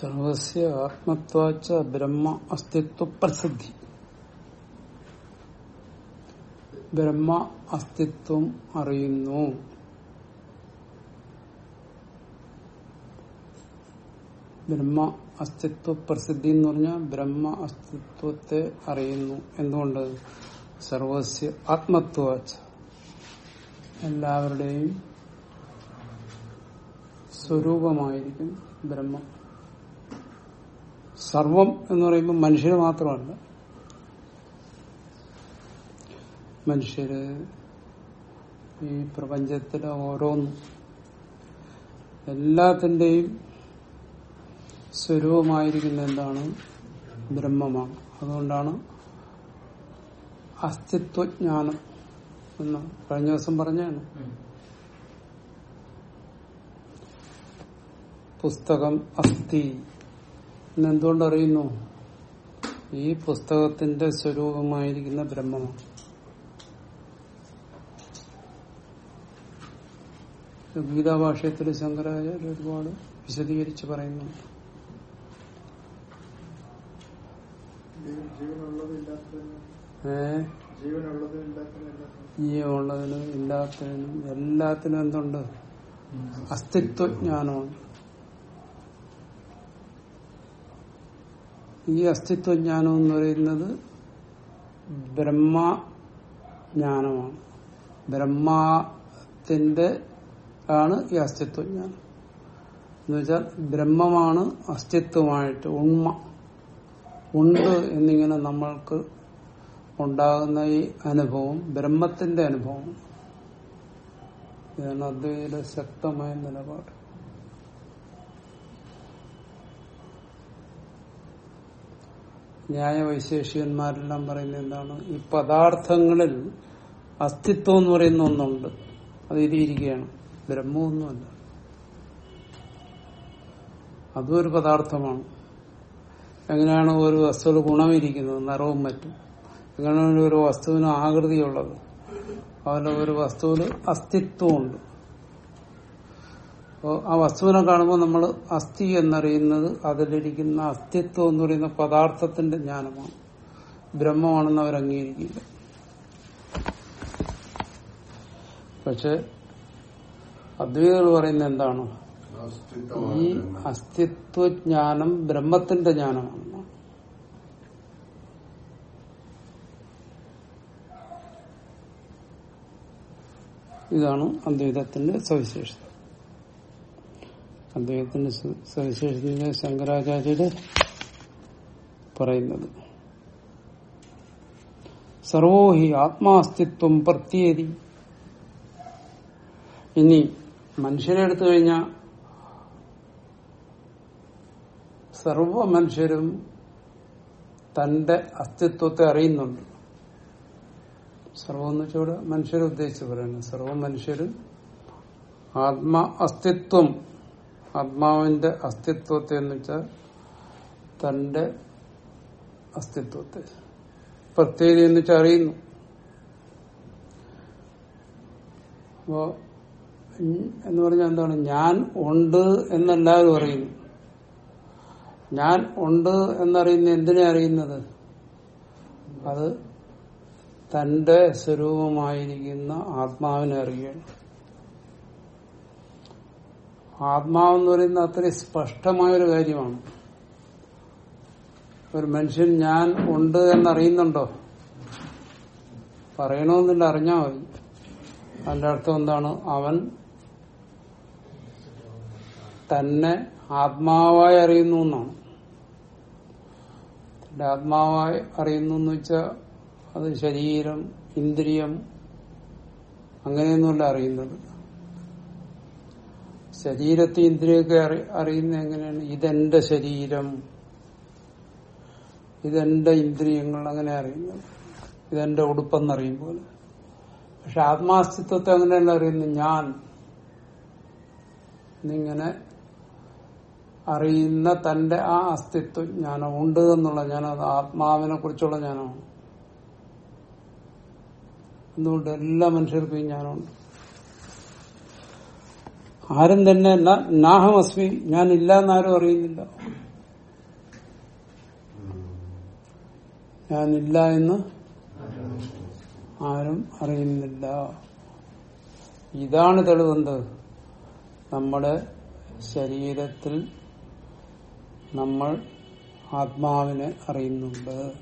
സർവസ്യ ആത്മത്വാച്ച ബ്രഹ്മ അസ്തിത്വ പ്രസിദ്ധി. ബ്രഹ്മ അസ്തിത്വം അറിയുന്നു. ബ്രഹ്മ അസ്തിത്വ പ്രസിദ്ധി എന്ന് പറഞ്ഞാൽ ബ്രഹ്മ അസ്തിത്വത്തെ അറിയുന്നു. എന്തുകൊണ്ട്? സർവസ്യ ആത്മത്വാച്ച. എല്ലാവരുടെയും സ്വരൂപമായിരിക്കും ബ്രഹ്മം. സർവം എന്ന് പറയുമ്പോൾ മനുഷ്യര് മാത്രമല്ല. മനുഷ്യര് ഈ പ്രപഞ്ചത്തിലെ ഓരോന്നും എല്ലാത്തിന്റെയും സ്വരൂപമായിരിക്കുന്ന എന്താണ്? ബ്രഹ്മമാണ്. അതുകൊണ്ടാണ് അസ്തിത്വജ്ഞാനം എന്ന് കഴിഞ്ഞ ദിവസം പറഞ്ഞാണ്. പുസ്തകം അസ്ഥി എന്നെന്തുകൊണ്ട് അറിയുന്നു ഈ പുസ്തകത്തിന്റെ സ്വരൂപമായിരിക്കുന്ന ബ്രഹ്മമാണ്. ഗീതാഭാഷയത്തിൽ ശങ്കരാചാര്യ ഒരുപാട് വിശദീകരിച്ച് പറയുന്നുണ്ട്. ഏ? ജീവനുള്ളതിനും ഇല്ലാത്തതിനും എല്ലാത്തിനും എന്തുണ്ട്? അസ്തിത്വജ്ഞാനമാണ് ഈ അസ്തിത്വജ്ഞാനം എന്ന് പറയുന്നത് ബ്രഹ്മജ്ഞാനമാണ് ബ്രഹ്മത്തിന്റെ ആണ് ഈ അസ്തിത്വജ്ഞാനം. എന്നുവെച്ചാൽ ബ്രഹ്മമാണ് അസ്തിത്വമായിട്ട് ഉണ്മ. ഉണ്ട് എന്നിങ്ങനെ നമ്മൾക്ക് ഉണ്ടാകുന്ന ഈ അനുഭവം ബ്രഹ്മത്തിന്റെ അനുഭവം. ഇതാണ് അദ്വൈതയുടെ ശക്തമായ നിലപാട്. ന്യായവൈശേഷികന്മാരെല്ലാം പറയുന്നത് എന്താണ്? ഈ പദാർത്ഥങ്ങളിൽ അസ്തിത്വം എന്ന് പറയുന്ന ഒന്നുണ്ട്. അത് ഇരിയിരിക്കുകയാണ് ബ്രഹ്മമൊന്നുമല്ല അതും ഒരു പദാർത്ഥമാണ്. എങ്ങനെയാണ് ഒരു വസ്തുവിൽ ഗുണമിരിക്കുന്നത്? നിറവും മറ്റും. എങ്ങനെയാണ് ഒരു വസ്തുവിന് ആകൃതിയുള്ളത്? അതുപോലെ ഒരു വസ്തുവിന് അസ്തിത്വമുണ്ട്. അപ്പോൾ ആ വസ്തുവിനെ കാണുമ്പോൾ നമ്മൾ അസ്ഥി എന്നറിയുന്നത് അതിലിരിക്കുന്ന അസ്തിത്വം എന്ന് പറയുന്ന പദാർത്ഥത്തിന്റെ ജ്ഞാനമാണ്. ബ്രഹ്മമാണെന്ന് അവർ അംഗീകരിക്കില്ല. പക്ഷെ അദ്വൈതകൾ പറയുന്നത് എന്താണ്? ഈ അസ്തിത്വജ്ഞാനം ബ്രഹ്മത്തിന്റെ ജ്ഞാനമാണ് ഇതാണ് അദ്വൈതത്തിന്റെ സവിശേഷത. അദ്ദേഹത്തിന്റെ സവിശേഷത ശങ്കരാചാര്യര് പറയുന്നത്. സർവോഹി ആത്മാസ്തിത്വം പ്രത്യേകി ഇനി മനുഷ്യരെ എടുത്തു കഴിഞ്ഞാൽ സർവ മനുഷ്യരും തന്റെ അസ്തിത്വത്തെ അറിയുന്നുണ്ട്. സർവം എന്ന് വെച്ചോടെ മനുഷ്യരെ ഉദ്ദേശിച്ച് പറയുന്നത്. സർവ മനുഷ്യരും ആത്മാ അസ്തിത്വം ആത്മാവിന്റെ അസ്തിത്വത്തെ എന്ന് വെച്ചാൽ തന്റെ അസ്തിത്വത്തെ. പ്രത്യേകത എന്ന് വെച്ചാൽ അറിയുന്നു. അപ്പോ എന്ന് പറഞ്ഞാൽ എന്താണ്? ഞാൻ ഉണ്ട് എന്നെല്ലാവരും അറിയുന്നു ഞാൻ ഉണ്ട് എന്നറിയുന്ന എന്തിനെ അറിയുന്നത്? അത് തന്റെ സ്വരൂപമായിരിക്കുന്ന ആത്മാവിനെ അറിയുകയാണ്. ആത്മാവെന്ന് പറയുന്നത് അത്രയും സ്പഷ്ടമായൊരു കാര്യമാണ്. ഒരു മനുഷ്യൻ ഞാൻ ഉണ്ട് എന്നറിയുന്നുണ്ടോ? പറയണമെന്നില്ല അറിഞ്ഞാൽ മതി. അതിന്റെ അർത്ഥം എന്താണ്? അവൻ തന്നെ ആത്മാവായി അറിയുന്നു എന്നാണ്. ആത്മാവായി അറിയുന്നു എന്ന് വെച്ചാൽ അത് ശരീരം ഇന്ദ്രിയം അങ്ങനെയൊന്നുമല്ല അറിയുന്നത്. ശരീരത്തെ ഇന്ദ്രിയൊക്കെ അറി അറിയുന്ന എങ്ങനെയാണ്? ഇതെന്റെ ശരീരം. ഇതെന്റെ ഇന്ദ്രിയങ്ങൾ അങ്ങനെ അറിയുന്നു ഇതെന്റെ ഉടുപ്പെന്നറിയും പോലെ പക്ഷെ ആത്മാസ്തിത്വത്തെ അങ്ങനെയല്ല അറിയുന്നു ഞാൻ. ഇങ്ങനെ അറിയുന്ന തന്റെ ആ അസ്തിത്വം ജ്ഞാനം ഉണ്ട് എന്നുള്ള ജ്ഞാനം അത് ആത്മാവിനെ കുറിച്ചുള്ള ജ്ഞാനമാണ് എന്തുകൊണ്ട് എല്ലാ മനുഷ്യർക്കും ഈ ജ്ഞാനമുണ്ട് ആരും തന്നെ നാഹം ഞാൻ ഇല്ല എന്നാരും അറിയുന്നില്ല. ഞാനില്ല എന്ന് ആരും അറിയുന്നില്ല. ഇതാണ് തെളിവെന്ത്? നമ്മുടെ ശരീരത്തിൽ നമ്മൾ ആത്മാവിനെ അറിയുന്നുണ്ട്.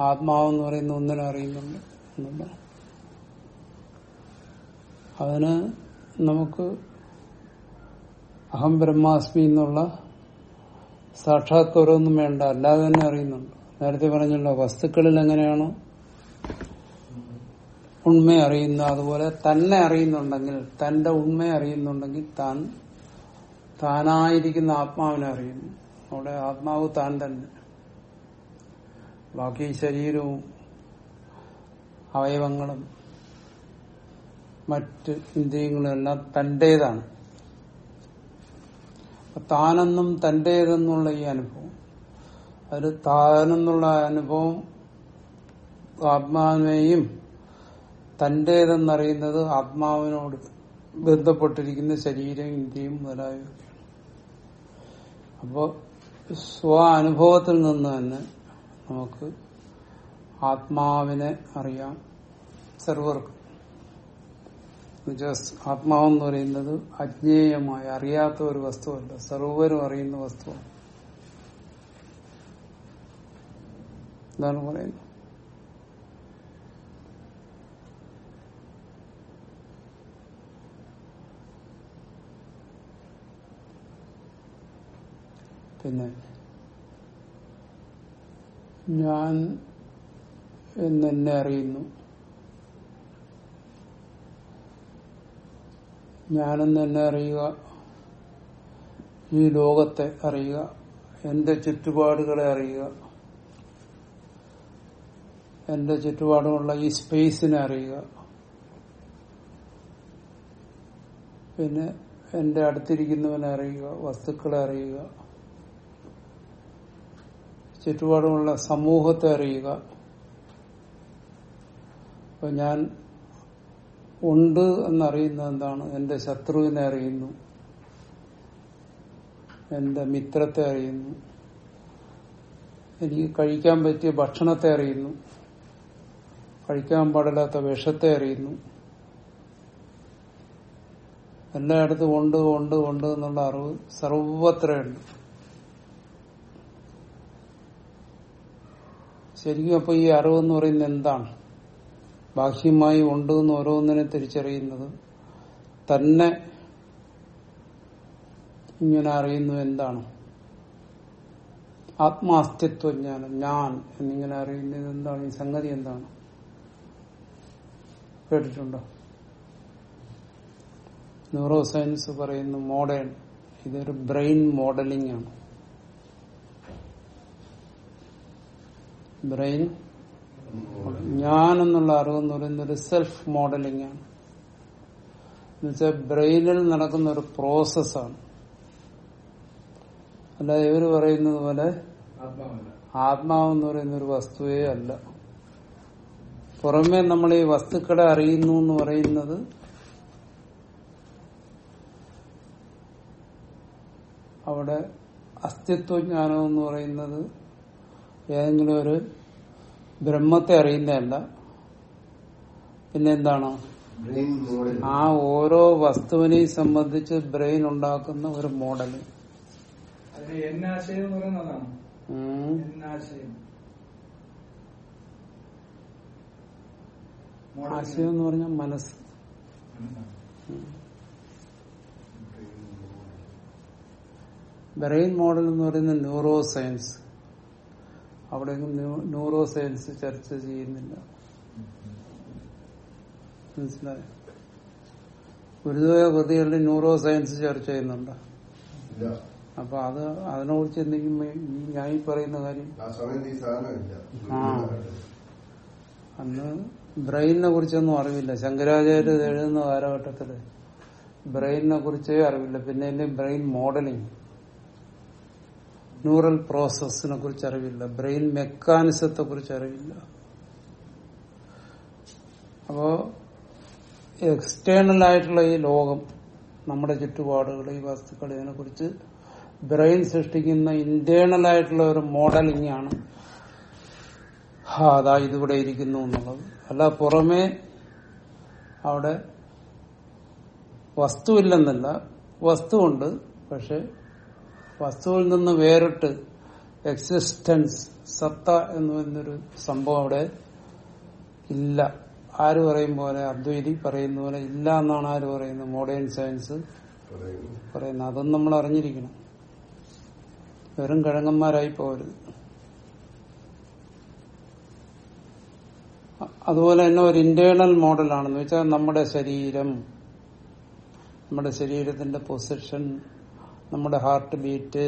ആത്മാവെന്ന് പറയുന്ന ഒന്നിനെ അറിയുന്നുണ്ട്. എന്നുള്ള അതിന് നമുക്ക് അഹം ബ്രഹ്മാസ്മി എന്നുള്ള സാക്ഷാത്കാരമൊന്നും വേണ്ട. അല്ലാതെ തന്നെ അറിയുന്നുണ്ട്. നേരത്തെ പറഞ്ഞല്ലോ വസ്തുക്കളിൽ എങ്ങനെയാണോ ഉണ്മ അറിയുന്ന അതുപോലെ തന്നെ അറിയുന്നുണ്ടെങ്കിൽ തന്റെ ഉണ്മ അറിയുന്നുണ്ടെങ്കിൽ താൻ താനായിരിക്കുന്ന ആത്മാവിനെ അറിയുന്നു. അവിടെ ആത്മാവ് താൻ തന്നെ. ബാക്കി ശരീരവും അവയവങ്ങളും മറ്റ് ഇന്ദ്രിയങ്ങളെല്ലാം തന്റേതാണ് താനെന്നും തന്റേതെന്നുള്ള ഈ അനുഭവം. അതിൽ താനെന്നുള്ള അനുഭവം ആത്മാവിനെയും തന്റേതെന്നറിയുന്നത് ആത്മാവിനോട് ബന്ധപ്പെട്ടിരിക്കുന്ന ശരീരം ഇന്ത്യയും മുതലായവയൊക്കെയാണ് അപ്പോൾ സ്വ അനുഭവത്തിൽ നിന്ന് തന്നെ നമുക്ക് ആത്മാവിനെ അറിയാം. സർവർക്ക്. ആത്മാവെന്ന് പറയുന്നത് അജ്ഞേയമായ അറിയാത്ത ഒരു വസ്തുവല്ല. സർവരും അറിയുന്ന വസ്തുവാണ്. എന്താണ് പറയുന്നത്. പിന്നെ ഞാൻ എന്നെ അറിയുന്നു. ഞാനെന്ന് എന്നെ അറിയുക. ഈ ലോകത്തെ അറിയുക. എന്റെ ചുറ്റുപാടുകളെ അറിയുക. എന്റെ ചുറ്റുപാടുമുള്ള ഈ സ്പേസിനെ അറിയുക. പിന്നെ എന്റെ അടുത്തിരിക്കുന്നവനെ അറിയുക. വസ്തുക്കളെ അറിയുക. ചുറ്റുപാടുമുള്ള സമൂഹത്തെ അറിയുക. അപ്പൊ ഞാൻ ഉണ്ട് എന്നറിയുന്നത് എന്താണ്? എന്റെ ശത്രുവിനെ അറിയുന്നു. എന്റെ മിത്രത്തെ അറിയുന്നു. എനിക്ക് കഴിക്കാൻ പറ്റിയ ഭക്ഷണത്തെ അറിയുന്നു. കഴിക്കാൻ പാടില്ലാത്ത വിഷത്തെ അറിയുന്നു. എല്ലായിടത്തും ഉണ്ട് ഉണ്ട് ഉണ്ട് എന്നുള്ള അറിവ് സർവത്രയുണ്ട് ശരിക്കും അപ്പൊ ഈ അറിവെന്ന് പറയുന്നത് എന്താണ്? ബാഹ്യമായി ഉണ്ട് എന്ന് ഓരോന്നിനെ തിരിച്ചറിയുന്നത് തന്നെ ഇങ്ങനെ അറിയുന്നു എന്താണ്? ആത്മാസ്തിത്വജ്ഞാനം ഞാൻ എന്നിങ്ങനെ അറിയുന്നത് എന്താണ്? ഈ സംഗതി എന്താണ്? കേട്ടിട്ടുണ്ടോ? ന്യൂറോ സയൻസ് പറയുന്നു മോഡേൺ. ഇതൊരു ബ്രെയിൻ മോഡലിംഗ് ആണ്. ബ്രെയിൻ ഞാൻ എന്നുള്ള അറിവ് എന്ന് പറയുന്നത് ഒരു സെൽഫ് മോഡലിംഗ് ആണ് എന്നുവെച്ചാൽ ബ്രെയിനിൽ നടക്കുന്ന ഒരു പ്രോസസ്സാണ് അല്ലാതെ ഇവർ പറയുന്നത് പോലെ ആത്മാവെന്ന് പറയുന്ന ഒരു വസ്തുവേ അല്ല. പുറമെ നമ്മൾ ഈ വസ്തുക്കളെ അറിയുന്നു എന്ന് പറയുന്നത് അവിടെ അസ്തിത്വജ്ഞാനം എന്ന് പറയുന്നത് ഏതെങ്കിലും ഒരു ബ്രഹ്മത്തെ അറിയുന്നതല്ല. പിന്നെന്താണ്? ആ ഓരോ വസ്തുവിനെയും സംബന്ധിച്ച് ബ്രെയിൻ ഉണ്ടാക്കുന്ന ഒരു മോഡൽ അതിന് എന്നാശയം എന്ന് പറയുന്നതാണ് എന്നാശയം ആശയം. എന്ന് പറഞ്ഞാൽ മനസ്സ്. ബ്രെയിൻ മോഡൽ എന്ന് പറയുന്നത് ന്യൂറോ സയൻസ് അവിടെ ന്യൂറോ സയൻസ് ചർച്ച ചെയ്യുന്നില്ല. മനസ്സിലായോ? ഗുരുദേവ കൃതികളിൽ ന്യൂറോ സയൻസ് ചർച്ച ചെയ്യുന്നുണ്ട്? അപ്പൊ അത് അതിനെ കുറിച്ച് എന്തെങ്കിലും ഈ ഞാൻ ഈ പറയുന്ന കാര്യം? ആ. അന്ന് ബ്രെയിനിനെ കുറിച്ചൊന്നും അറിവില്ല. ശങ്കരാചാര്യ എഴുതുന്ന കാലഘട്ടത്തിൽ ബ്രെയിനിനെ കുറിച്ചേ അറിവില്ല. പിന്നെ എന്റെ ബ്രെയിൻ മോഡലിംഗ്. ന്യൂറൽ പ്രോസസ്സിനെ കുറിച്ച് അറിവില്ല. ബ്രെയിൻ മെക്കാനിസത്തെ കുറിച്ച് അറിവില്ല. അപ്പോ എക്സ്റ്റേണൽ ആയിട്ടുള്ള ഈ ലോകം നമ്മുടെ ചുറ്റുപാടുകൾ ഈ വസ്തുക്കൾ ഇതിനെ കുറിച്ച് ബ്രെയിൻ സൃഷ്ടിക്കുന്ന ഇന്റേണൽ ആയിട്ടുള്ള ഒരു മോഡലിംഗ് ആണ് അതാ ഇതിവിടെ ഇരിക്കുന്നു എന്നുള്ളത്. അല്ല പുറമേ അവിടെ വസ്തുവില്ലെന്നല്ല വസ്തുവുണ്ട് പക്ഷെ വസ്തുവിൽ നിന്ന് വേറിട്ട് എക്സിസ്റ്റൻസ് സത്ത എന്ന് പറയുന്നൊരു സംഭവം അവിടെ ഇല്ല. ആര് പറയും പോലെ? അദ്വൈതി പറയുന്ന പോലെ ഇല്ല എന്നാണ് ആര് പറയുന്നത്? മോഡേൺ സയൻസ് പറയുന്നു പറയുന്നത്. അതും നമ്മൾ അറിഞ്ഞിരിക്കണം. വെറും കിഴങ്ങന്മാരായി പോകരുത്. അതുപോലെ തന്നെ ഒരു ഇന്റേണൽ മോഡലാണെന്ന് വെച്ചാൽ നമ്മുടെ ശരീരം നമ്മുടെ ശരീരത്തിന്റെ പൊസിഷൻ നമ്മുടെ ഹാർട്ട് ബീറ്റ്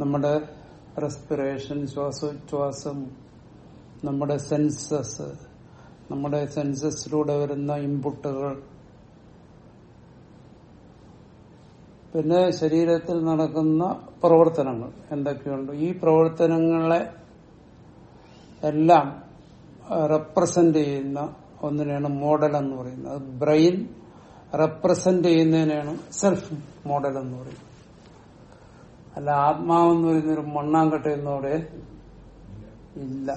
നമ്മുടെ റെസ്പിറേഷൻ ശ്വാസോച്ഛ്വാസം നമ്മുടെ സെൻസസ് നമ്മുടെ സെൻസസിലൂടെ വരുന്ന ഇൻപുട്ടുകൾ പിന്നെ ശരീരത്തിൽ നടക്കുന്ന പ്രവർത്തനങ്ങൾ എന്തൊക്കെയുണ്ട്? ഈ പ്രവർത്തനങ്ങളെ എല്ലാം റെപ്രസെന്റ് ചെയ്യുന്ന ഒന്നിനെയാണ് മോഡൽ എന്ന് പറയുന്നത്. ബ്രെയിൻ റെപ്രസെന്റ് ചെയ്യുന്നതിനാണ് സെൽഫ് മോഡൽ എന്ന് പറയുന്നത്. അല്ല ആത്മാവെന്ന് പറയുന്ന ഒരു മണ്ണാങ്കട്ട എന്നോടെ ഇല്ല.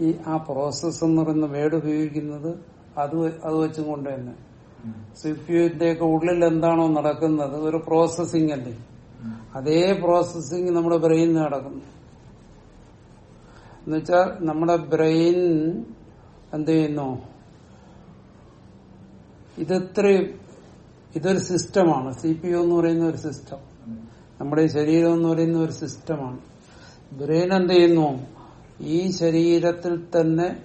ഈ ആ പ്രോസസ് എന്ന് പറയുന്ന വേർഡ് ഉപയോഗിക്കുന്നത് അത് അത് വെച്ചും കൊണ്ട് തന്നെ സിപിയുവിന്റെ ഒക്കെ ഉള്ളിൽ എന്താണോ നടക്കുന്നത് ഒരു പ്രോസസ്സിംഗ് അല്ലേ? അതേ പ്രോസസ്സിംഗ് നമ്മുടെ ബ്രെയിനിൽ നടക്കുന്നു. എന്നുവെച്ചാൽ നമ്മുടെ ബ്രെയിൻ എന്ത് ചെയ്യുന്നു ഇതത്രയും ഇതൊരു സിസ്റ്റമാണ്. സി പി യു എന്ന് പറയുന്ന ഒരു സിസ്റ്റം. നമ്മുടെ ശരീരം എന്ന് പറയുന്ന ഒരു സിസ്റ്റമാണ്. ബ്രെയിൻ എന്ത് ചെയ്യുന്നു ഈ ശരീരത്തിൽ തന്നെ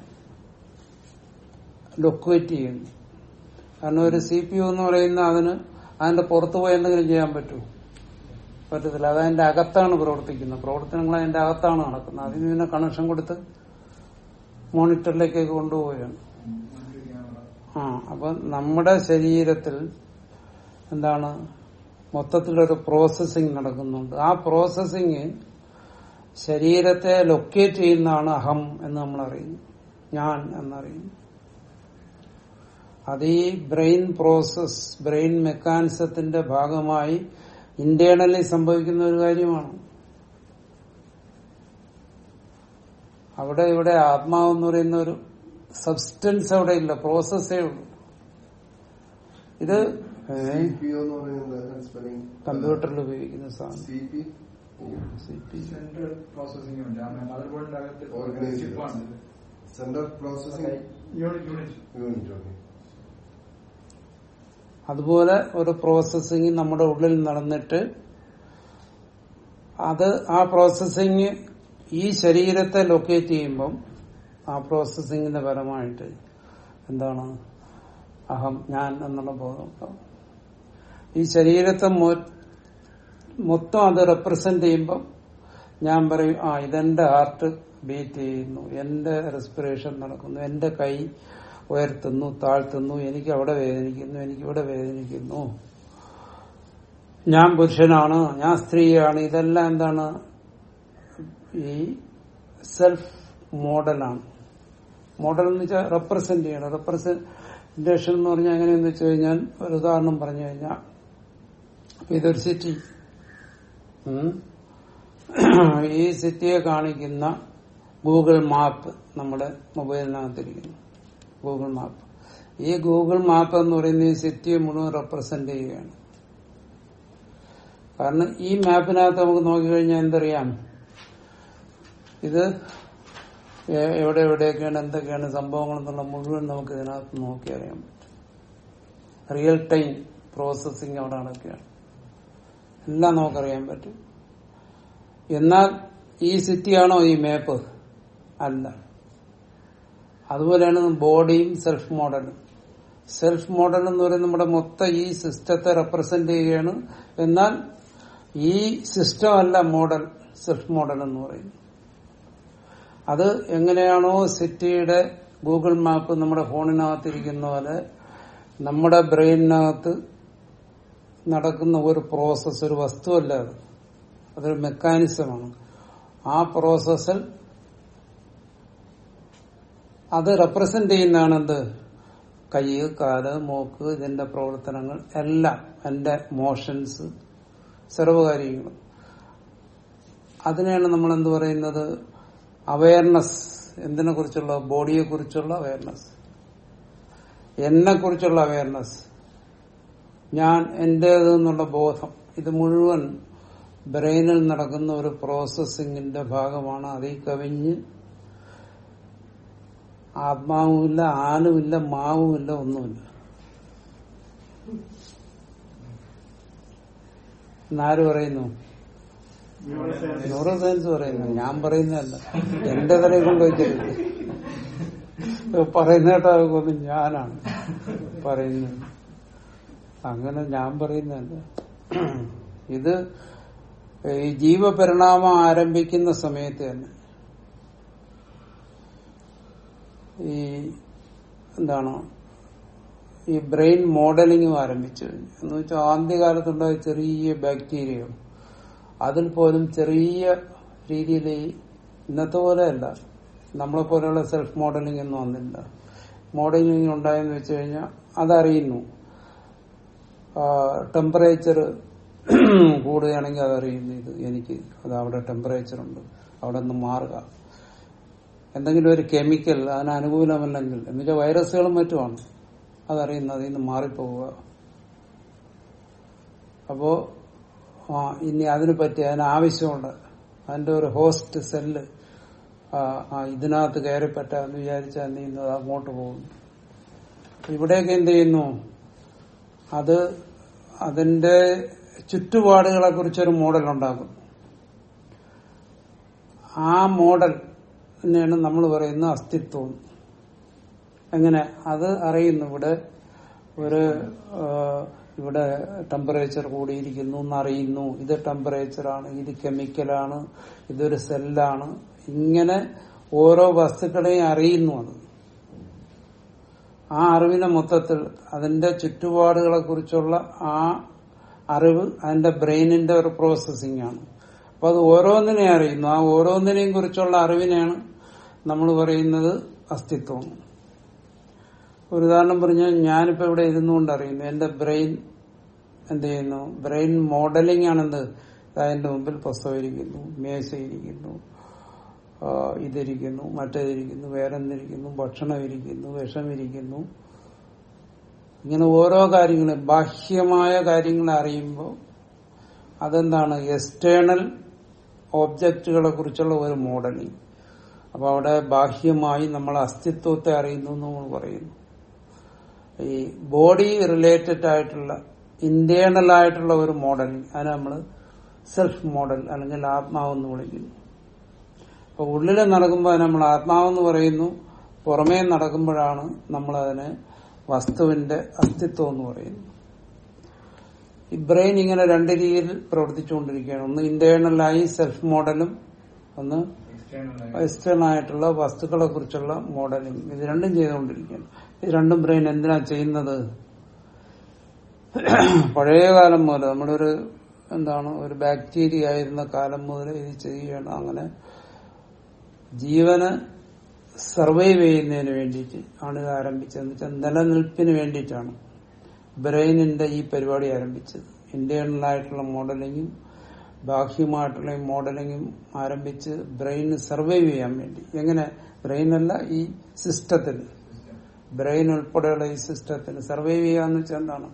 ലൊക്കുവേറ്റ് ചെയ്യുന്നു. കാരണം ഒരു സി പി യു എന്ന് പറയുന്ന അതിന് അതിന്റെ പുറത്തു പോയി എന്തെങ്കിലും ചെയ്യാൻ പറ്റൂ പറ്റത്തില്ല. അത് അതിന്റെ അകത്താണ് പ്രവർത്തിക്കുന്നത്. പ്രവർത്തനങ്ങൾ അതിന്റെ അകത്താണ് നടക്കുന്നത്. അതിന് പിന്നെ കണക്ഷൻ കൊടുത്ത് മോണിറ്ററിലേക്കൊക്കെ കൊണ്ടുപോവുകയാണ്. ആ അപ്പൊ നമ്മുടെ ശരീരത്തിൽ എന്താണ്? മൊത്തത്തിലൊരു പ്രോസസ്സിംഗ് നടക്കുന്നുണ്ട്. ആ പ്രോസസ്സിംഗ് ശരീരത്തെ ലൊക്കേറ്റ് ചെയ്യുന്നതാണ് അഹം എന്ന് നമ്മൾ അറിയുന്നു ഞാൻ എന്നറിയുന്നു. അത് ഈ ബ്രെയിൻ പ്രോസസ് ബ്രെയിൻ മെക്കാനിസത്തിന്റെ ഭാഗമായി ഇന്റേണലി സംഭവിക്കുന്ന ഒരു കാര്യമാണ്. അവിടെ ഇവിടെ ആത്മാവെന്ന് പറയുന്ന ഒരു സബ്സ്റ്റൻസ് അവിടെ ഇല്ല പ്രോസസ്സേ ഉള്ളൂ. ഇത് കമ്പ്യൂട്ടറിൽ ഉപയോഗിക്കുന്ന സാധനം. അതുപോലെ ഒരു പ്രോസസിങ് നമ്മുടെ ഉള്ളിൽ നടന്നിട്ട് അത് ആ പ്രോസസ്സിംഗ് ഈ ശരീരത്തെ ലൊക്കേറ്റ് ചെയ്യുമ്പം ആ പ്രോസസ്സിങ്ങിന്റെ പരമായിട്ട് എന്താണ്? അഹം ഞാൻ എന്നുള്ള ബോധം. ഈ ശരീരത്തെ മൊത്തം അത് റെപ്രസെന്റ് ചെയ്യുമ്പം ഞാൻ പറയും ആ ഇതെന്റെ ഹാർട്ട് ബീറ്റ് ചെയ്യുന്നു. എന്റെ റെസ്പിറേഷൻ നടക്കുന്നു. എന്റെ കൈ ഉയർത്തുന്നു താഴ്ത്തുന്നു. എനിക്ക് അവിടെ വേദനിക്കുന്നു എനിക്ക് ഇവിടെ വേദനിക്കുന്നു. ഞാൻ പുരുഷനാണ് ഞാൻ സ്ത്രീയാണ്. ഇതെല്ലാം എന്താണ് ഈ സെൽഫ് മോഡലാണ് മോഡൽ എന്ന് വെച്ചാൽ റെപ്രസെന്റ് ചെയ്യണം. റെപ്രസെന്റേഷൻ എന്ന് പറഞ്ഞാൽ എങ്ങനെയെന്ന് വെച്ച് കഴിഞ്ഞാൽ ഒരു ഉദാഹരണം പറഞ്ഞു കഴിഞ്ഞാൽ ഇതൊരു സിറ്റി ഈ സിറ്റിയെ കാണിക്കുന്ന ഗൂഗിൾ മാപ്പ് നമ്മുടെ മൊബൈലിനകത്തിരിക്കുന്നു ഗൂഗിൾ മാപ്പ് ഈ ഗൂഗിൾ മാപ്പ് എന്ന് പറയുന്ന ഈ സിറ്റിയെ മുഴുവൻ റെപ്രസെന്റ് ചെയ്യുകയാണ്. കാരണം ഈ മാപ്പിനകത്ത് നമുക്ക് നോക്കിക്കഴിഞ്ഞാൽ എന്തറിയാം? ഇത് എവിടെ എവിടെയൊക്കെയാണ് എന്തൊക്കെയാണ് സംഭവങ്ങൾ എന്നുള്ള മുഴുവൻ നമുക്ക് ഇതിനകത്ത് നോക്കി അറിയാൻ പറ്റും. റിയൽ ടൈം പ്രോസസ്സിംഗ് അവിടെ നടക്കുകയാണ് എല്ലാം നമുക്കറിയാൻ പറ്റും. എന്നാൽ ഈ സിറ്റിയാണോ ഈ മാപ്പ് അല്ല. അതുപോലെയാണ് ബോഡിയും സെൽഫ് മോഡലും സെൽഫ് മോഡൽ എന്ന് പറയുന്നത് നമ്മുടെ മൊത്തം ഈ സിസ്റ്റത്തെ റെപ്രസെന്റ് ചെയ്യുകയാണ്. എന്നാൽ ഈ സിസ്റ്റം അല്ല മോഡൽ സെൽഫ് മോഡൽ എന്ന് പറയുന്നത്. അത് എങ്ങനെയാണോ സിറ്റിയുടെ ഗൂഗിൾ മാപ്പ് നമ്മുടെ ഫോണിനകത്തിരിക്കുന്ന പോലെ നമ്മുടെ ബ്രെയിനിനകത്ത് നടക്കുന്ന ഒരു പ്രോസസ്സ് ഒരു വസ്തുവല്ല അത്. അതൊരു മെക്കാനിസമാണ്. ആ പ്രോസസ്സിൽ അത് റെപ്രസെന്റ് ചെയ്യുന്നതാണ് എന്ത്? കൈ കാൽ മൂക്ക് ഇതിന്റെ പ്രവർത്തനങ്ങൾ എല്ലാം എന്റെ മോഷൻസ് സർവകാര്യങ്ങളും അതിനെയാണ് നമ്മൾ എന്ത് പറയുന്നത്? അവയർനെസ് എന്തിനെ കുറിച്ചുള്ള ബോഡിയെ കുറിച്ചുള്ള അവയർനെസ് എന്നെ കുറിച്ചുള്ള അവയർനെസ് ഞാൻ എന്റേത് എന്നുള്ള ബോധം. ഇത് മുഴുവൻ ബ്രെയിനിൽ നടക്കുന്ന ഒരു പ്രോസസ്സിങ്ങിന്റെ ഭാഗമാണ്. അതിൽ കവിഞ്ഞ് ആത്മാവുമില്ല ആനുമില്ല മാവുമില്ല ഒന്നുമില്ല. എന്നാര് പറയുന്നു. ന്യൂറോ സയൻസ് പറയുന്നു. ഞാൻ പറയുന്നതല്ല. എന്റെ തലയിൽ കൊണ്ട് വെച്ചത് പറയുന്ന കേട്ടാകുന്നത് ഞാനാണ് പറയുന്നത്. അങ്ങനെ ഞാൻ പറയുന്നതല്ല. ഇത് ഈ ജീവപരിണാമം ആരംഭിക്കുന്ന സമയത്ത് തന്നെ ഈ എന്താണ് ഈ ബ്രെയിൻ മോഡലിംഗും ആരംഭിച്ചു. കഴിഞ്ഞു. എന്ന് വെച്ചാൽ ആദ്യകാലത്തുണ്ടായ ചെറിയ ബാക്ടീരിയകൾ. അതിൽ പോലും ചെറിയ രീതിയിൽ ഇന്നത്തെ പോലെയല്ല നമ്മളെ പോലെയുള്ള സെൽഫ് മോഡലിംഗ് ഒന്നും വന്നില്ല. മോഡലിംഗ് ഉണ്ടായെന്ന് വെച്ച് കഴിഞ്ഞാൽ അതറിയുന്നു. ടെമ്പറേച്ചർ കൂടുകയാണെങ്കിൽ അതറിയുന്നു ഇത് എനിക്ക്. അത് അവിടെ ടെമ്പറേച്ചർ ഉണ്ട്. അവിടെ നിന്ന് മാറുക. എന്തെങ്കിലും ഒരു കെമിക്കൽ അതിന് അനുകൂലമല്ലെങ്കിൽ എന്നുവെച്ചാൽ വൈറസുകളും മറ്റുമാണ്. അതറിയുന്നത് അതിൽ നിന്ന് മാറിപ്പോവുക. അപ്പോ ഇനി അതിന് പറ്റി അതിന് ആവശ്യമുണ്ട്. അതിന്റെ ഒരു ഹോസ്റ്റ് സെല്ല് ഇതിനകത്ത് കയറി പറ്റാന്ന് വിചാരിച്ചാൽ എന്ത് ചെയ്യുന്നത് അങ്ങോട്ട് പോകുന്നു. ഇവിടെയൊക്കെ എന്ത് ചെയ്യുന്നു? അത് അതിന്റെ ചുറ്റുപാടുകളെ കുറിച്ചൊരു മോഡൽ ഉണ്ടാക്കും ആ മോഡൽ തന്നെയാണ് നമ്മൾ പറയുന്ന അസ്തിത്വം. എങ്ങനെ? അത് അറിയുന്നു ഇവിടെ ഒരു ഇവിടെ ടെമ്പറേച്ചർ കൂടിയിരിക്കുന്നു എന്നറിയുന്നു. ഇത് ടെമ്പറേച്ചറാണ് ഇത് കെമിക്കലാണ് ഇതൊരു സെല്ലാണ് ഇങ്ങനെ ഓരോ വസ്തുക്കളെയും അറിയുന്നു അത്. ആ അറിവിനെ മൊത്തത്തിൽ അതിന്റെ ചുറ്റുപാടുകളെ കുറിച്ചുള്ള ആ അറിവ് അതിന്റെ ബ്രെയിനിന്റെ ഒരു പ്രോസസ്സിംഗ് ആണ്. അപ്പൊ അത് ഓരോന്നിനെ അറിയുന്നു. ആ ഓരോന്നിനെയും കുറിച്ചുള്ള അറിവിനെയാണ് നമ്മൾ പറയുന്നത് അസ്തിത്വം. ഒരു ഉദാഹരണം പറഞ്ഞാൽ ഞാനിപ്പോ ഇവിടെ ഇരുന്നുകൊണ്ട് അറിയുന്നു. എന്റെ ബ്രെയിൻ എന്ത് ചെയ്യുന്നു? ബ്രെയിൻ മോഡലിംഗ് ആണെന്ത് അതിന്റെ മുമ്പിൽ പുസ്തകം ഇരിക്കുന്നു മേശ ഇരിക്കുന്നു ആ, ഇതിരിക്കുന്നു. മറ്റേതിരിക്കുന്നു. വേറെന്തിരിക്കുന്നു? ഭക്ഷണം ഇരിക്കുന്നു വിഷം ഇരിക്കുന്നു ഇങ്ങനെ ഓരോ കാര്യങ്ങളും ബാഹ്യമായ കാര്യങ്ങൾ അറിയുമ്പോൾ അതെന്താണ്? എക്സ്റ്റേണൽ ഓബ്ജക്റ്റുകളെ കുറിച്ചുള്ള ഒരു മോഡലിംഗ്. അപ്പൊ അവിടെ ബാഹ്യമായി നമ്മൾ അസ്തിത്വത്തെ അറിയുന്നു എന്ന് നമ്മൾ പറയുന്നു. ഈ ബോഡി റിലേറ്റഡ് ആയിട്ടുള്ള ഇന്റേണൽ ആയിട്ടുള്ള ഒരു മോഡൽ അതിനെ നമ്മൾ സെൽഫ് മോഡൽ അല്ലെങ്കിൽ ആത്മാവെന്ന് വിളിക്കുന്നു. അപ്പൊ ഉള്ളിൽ നടക്കുമ്പോൾ നമ്മൾ ആത്മാവെന്ന് പറയുന്നു. പുറമേ നടക്കുമ്പോഴാണ് നമ്മൾ അതിനെ വസ്തുവിന്റെ അസ്തിത്വം എന്ന് പറയുന്നു ഈ ബ്രെയിൻ ഇങ്ങനെ രണ്ട് രീതിയിൽ പ്രവർത്തിച്ചുകൊണ്ടിരിക്കുകയാണ്. ഒന്ന് ഇന്റേണലായി സെൽഫ് മോഡലും ഒന്ന് എക്സ്റ്റേണൽ എക്സ്റ്റേണൽ ആയിട്ടുള്ള വസ്തുക്കളെ കുറിച്ചുള്ള മോഡലിംഗ് ഇത് രണ്ടും ചെയ്തുകൊണ്ടിരിക്കുകയാണ്. രണ്ടും ബ്രെയിൻ എന്തിനാ ചെയ്യുന്നത്? പഴയ കാലം മുതൽ നമ്മുടെ ഒരു എന്താണ് ഒരു ബാക്ടീരിയ ആയിരുന്ന കാലം മുതൽ ഇത് ചെയ്യുകയാണ്. അങ്ങനെ ജീവന് സർവൈവ് ചെയ്യുന്നതിന് വേണ്ടിയിട്ട് ആണ് ഇത് ആരംഭിച്ചതെന്ന് വെച്ചാൽ നിലനിൽപ്പിന് വേണ്ടിയിട്ടാണ് ബ്രെയിനിന്റെ ഈ പരിപാടി ആരംഭിച്ചത്. ഇന്റേണൽ ആയിട്ടുള്ള മോഡലിങ്ങും ബാഹ്യമായിട്ടുള്ള മോഡലിങ്ങും ആരംഭിച്ച് ബ്രെയിന് സർവൈവ് ചെയ്യാൻ വേണ്ടി. എങ്ങനെ? ബ്രെയിനല്ല ഈ സിസ്റ്റത്തിൽ ബ്രെയിൻ ഉൾപ്പെടെയുള്ള ഈ സിസ്റ്റത്തിന് സർവൈവ് ചെയ്യാന്ന് വെച്ചാൽ എന്താണ്?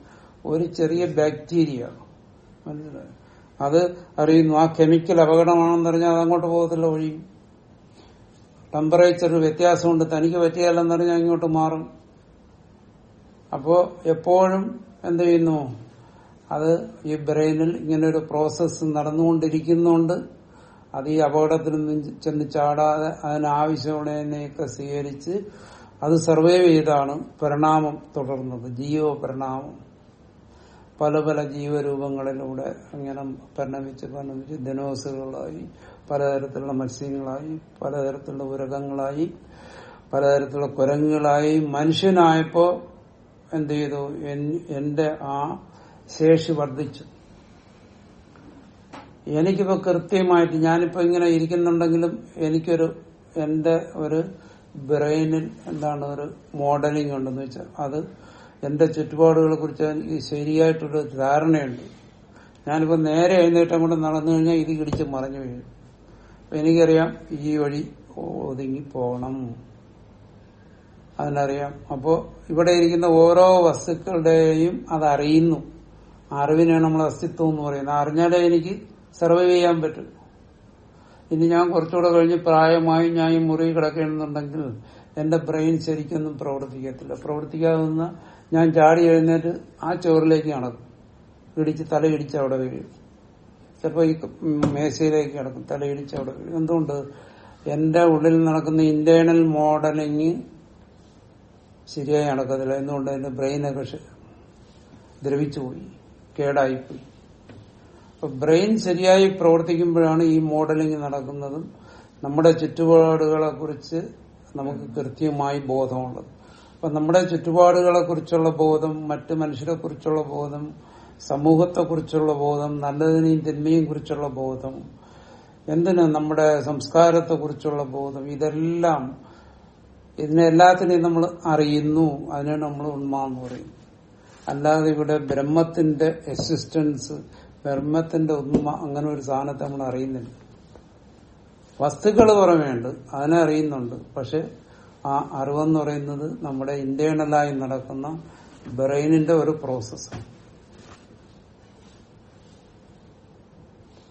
ഒരു ചെറിയ ബാക്ടീരിയ? അത് അറിയുന്നു ആ കെമിക്കൽ അപകടമാണെന്ന് പറഞ്ഞാൽ അത് അങ്ങോട്ട് പോകത്തില്ല ഒഴിയും ടെമ്പറേച്ചറിന് വ്യത്യാസമുണ്ട് തനിക്ക് പറ്റിയല്ലെന്ന് പറഞ്ഞാൽ അങ്ങോട്ട് മാറും. അപ്പോ എപ്പോഴും എന്ത് ചെയ്യുന്നു? അത് ഈ ബ്രെയിനിൽ ഇങ്ങനെ ഒരു പ്രോസസ്സ് നടന്നുകൊണ്ടിരിക്കുന്നുണ്ട്. അത് ഈ അപകടത്തിൽ നിന്ന് ചെന്ന് ചാടാതെ അതിനാവശ്യമുള്ളതിനെയൊക്കെ സ്വീകരിച്ച് അത് സർവൈവ് ചെയ്താണ് പരിണാമം തുടർന്നത് ജീവ പരിണാമം. പല പല ജീവരൂപങ്ങളിലൂടെ അങ്ങനെ പരിണമിച്ച് പരിണമിച്ച് ദിനോസുകളായി പലതരത്തിലുള്ള മത്സ്യങ്ങളായി പലതരത്തിലുള്ള ഉരകങ്ങളായി പലതരത്തിലുള്ള കുരങ്ങുകളായി മനുഷ്യനായപ്പോ എന്ത് ചെയ്തു? എന്റെ ആ ശേഷി വർദ്ധിച്ചു. എനിക്കിപ്പോ കൃത്യമായിട്ട് ഞാനിപ്പോ ഇങ്ങനെ ഇരിക്കുന്നുണ്ടെങ്കിലും എനിക്കൊരു എന്റെ ഒരു ബ്രെയിനിൽ എന്താണ് ഒരു മോഡലിംഗ് ഉണ്ടെന്ന് വെച്ചാൽ അത് എന്റെ ചുറ്റുപാടുകളെ കുറിച്ച് എനിക്ക് ശരിയായിട്ടൊരു ധാരണയുണ്ട്. ഞാനിപ്പോ നേരെ എഴുന്നേറ്റം കൊണ്ട് നടന്നു കഴിഞ്ഞാൽ ഇത് ഇടിച്ച് മറിഞ്ഞു വീഴും. എനിക്കറിയാം ഈ വഴി ഒതുങ്ങി പോകണം അതിനറിയാം. അപ്പോ ഇവിടെ ഇരിക്കുന്ന ഓരോ വസ്തുക്കളുടെയും അതറിയുന്നു അറിവിനാണ് നമ്മൾ അസ്തിത്വം എന്ന് പറയുന്നത്. അറിഞ്ഞാലേ എനിക്ക് സർവൈവ് ചെയ്യാൻ പറ്റും. ഇനി ഞാൻ കുറച്ചുകൂടെ കഴിഞ്ഞ് പ്രായമായി ഞാൻ ഈ മുറി കിടക്കണമെന്നുണ്ടെങ്കിൽ എന്റെ ബ്രെയിൻ ശരിക്കൊന്നും പ്രവർത്തിക്കത്തില്ല. പ്രവർത്തിക്കാവുന്ന ഞാൻ ചാടി എഴുന്നേറ്റ് ആ ചോറിലേക്ക് നടക്കും. ഇടിച്ച് തലയിടിച്ച് അവിടെ വീഴും. ചിലപ്പോൾ ഈ മേശയിലേക്ക് കിടക്കും തലയിടിച്ച് അവിടെ വീഴും. എന്തുകൊണ്ട്? എന്റെ ഉള്ളിൽ നടക്കുന്ന ഇന്റേണൽ മോഡലിങ് ശരിയായി നടക്കത്തില്ല. എന്തുകൊണ്ട്? എന്റെ ബ്രെയിനൊക്കെ ദ്രവിച്ചുപോയി കേടായിപ്പോയി. അപ്പൊ ബ്രെയിൻ ശരിയായി പ്രവർത്തിക്കുമ്പോഴാണ് ഈ മോഡലിംഗ് നടക്കുന്നതും. നമ്മുടെ ചുറ്റുപാടുകളെ കുറിച്ച് നമുക്ക് കൃത്യമായി ബോധമുള്ളത്. അപ്പൊ നമ്മുടെ ചുറ്റുപാടുകളെ കുറിച്ചുള്ള ബോധം മറ്റു മനുഷ്യരെ കുറിച്ചുള്ള ബോധം സമൂഹത്തെ കുറിച്ചുള്ള ബോധം നല്ലതിനെയും തിന്മയും കുറിച്ചുള്ള ബോധം എന്തിന് നമ്മുടെ സംസ്കാരത്തെ കുറിച്ചുള്ള ബോധം ഇതെല്ലാം ഇതിനെ എല്ലാത്തിനെയും നമ്മൾ അറിയുന്നു. അതിനാണ് നമ്മൾ ഉണ്മ എന്ന് പറയും. അല്ലാതെ ഇവിടെ ബ്രഹ്മത്തിന്റെ എക്സിസ്റ്റൻസ് ബ്രഹ്മത്തിന്റെ ഉന്മ അങ്ങനെ ഒരു സാധനത്തെ നമ്മൾ അറിയുന്നില്ല. വസ്തുക്കൾ പുറമേയുണ്ട് അതിനെ അറിയുന്നുണ്ട്. പക്ഷെ ആ അറിവെന്ന് പറയുന്നത് നമ്മുടെ ഇന്റേണലായി നടക്കുന്ന ബ്രെയിനിന്റെ ഒരു പ്രോസസ്സാണ്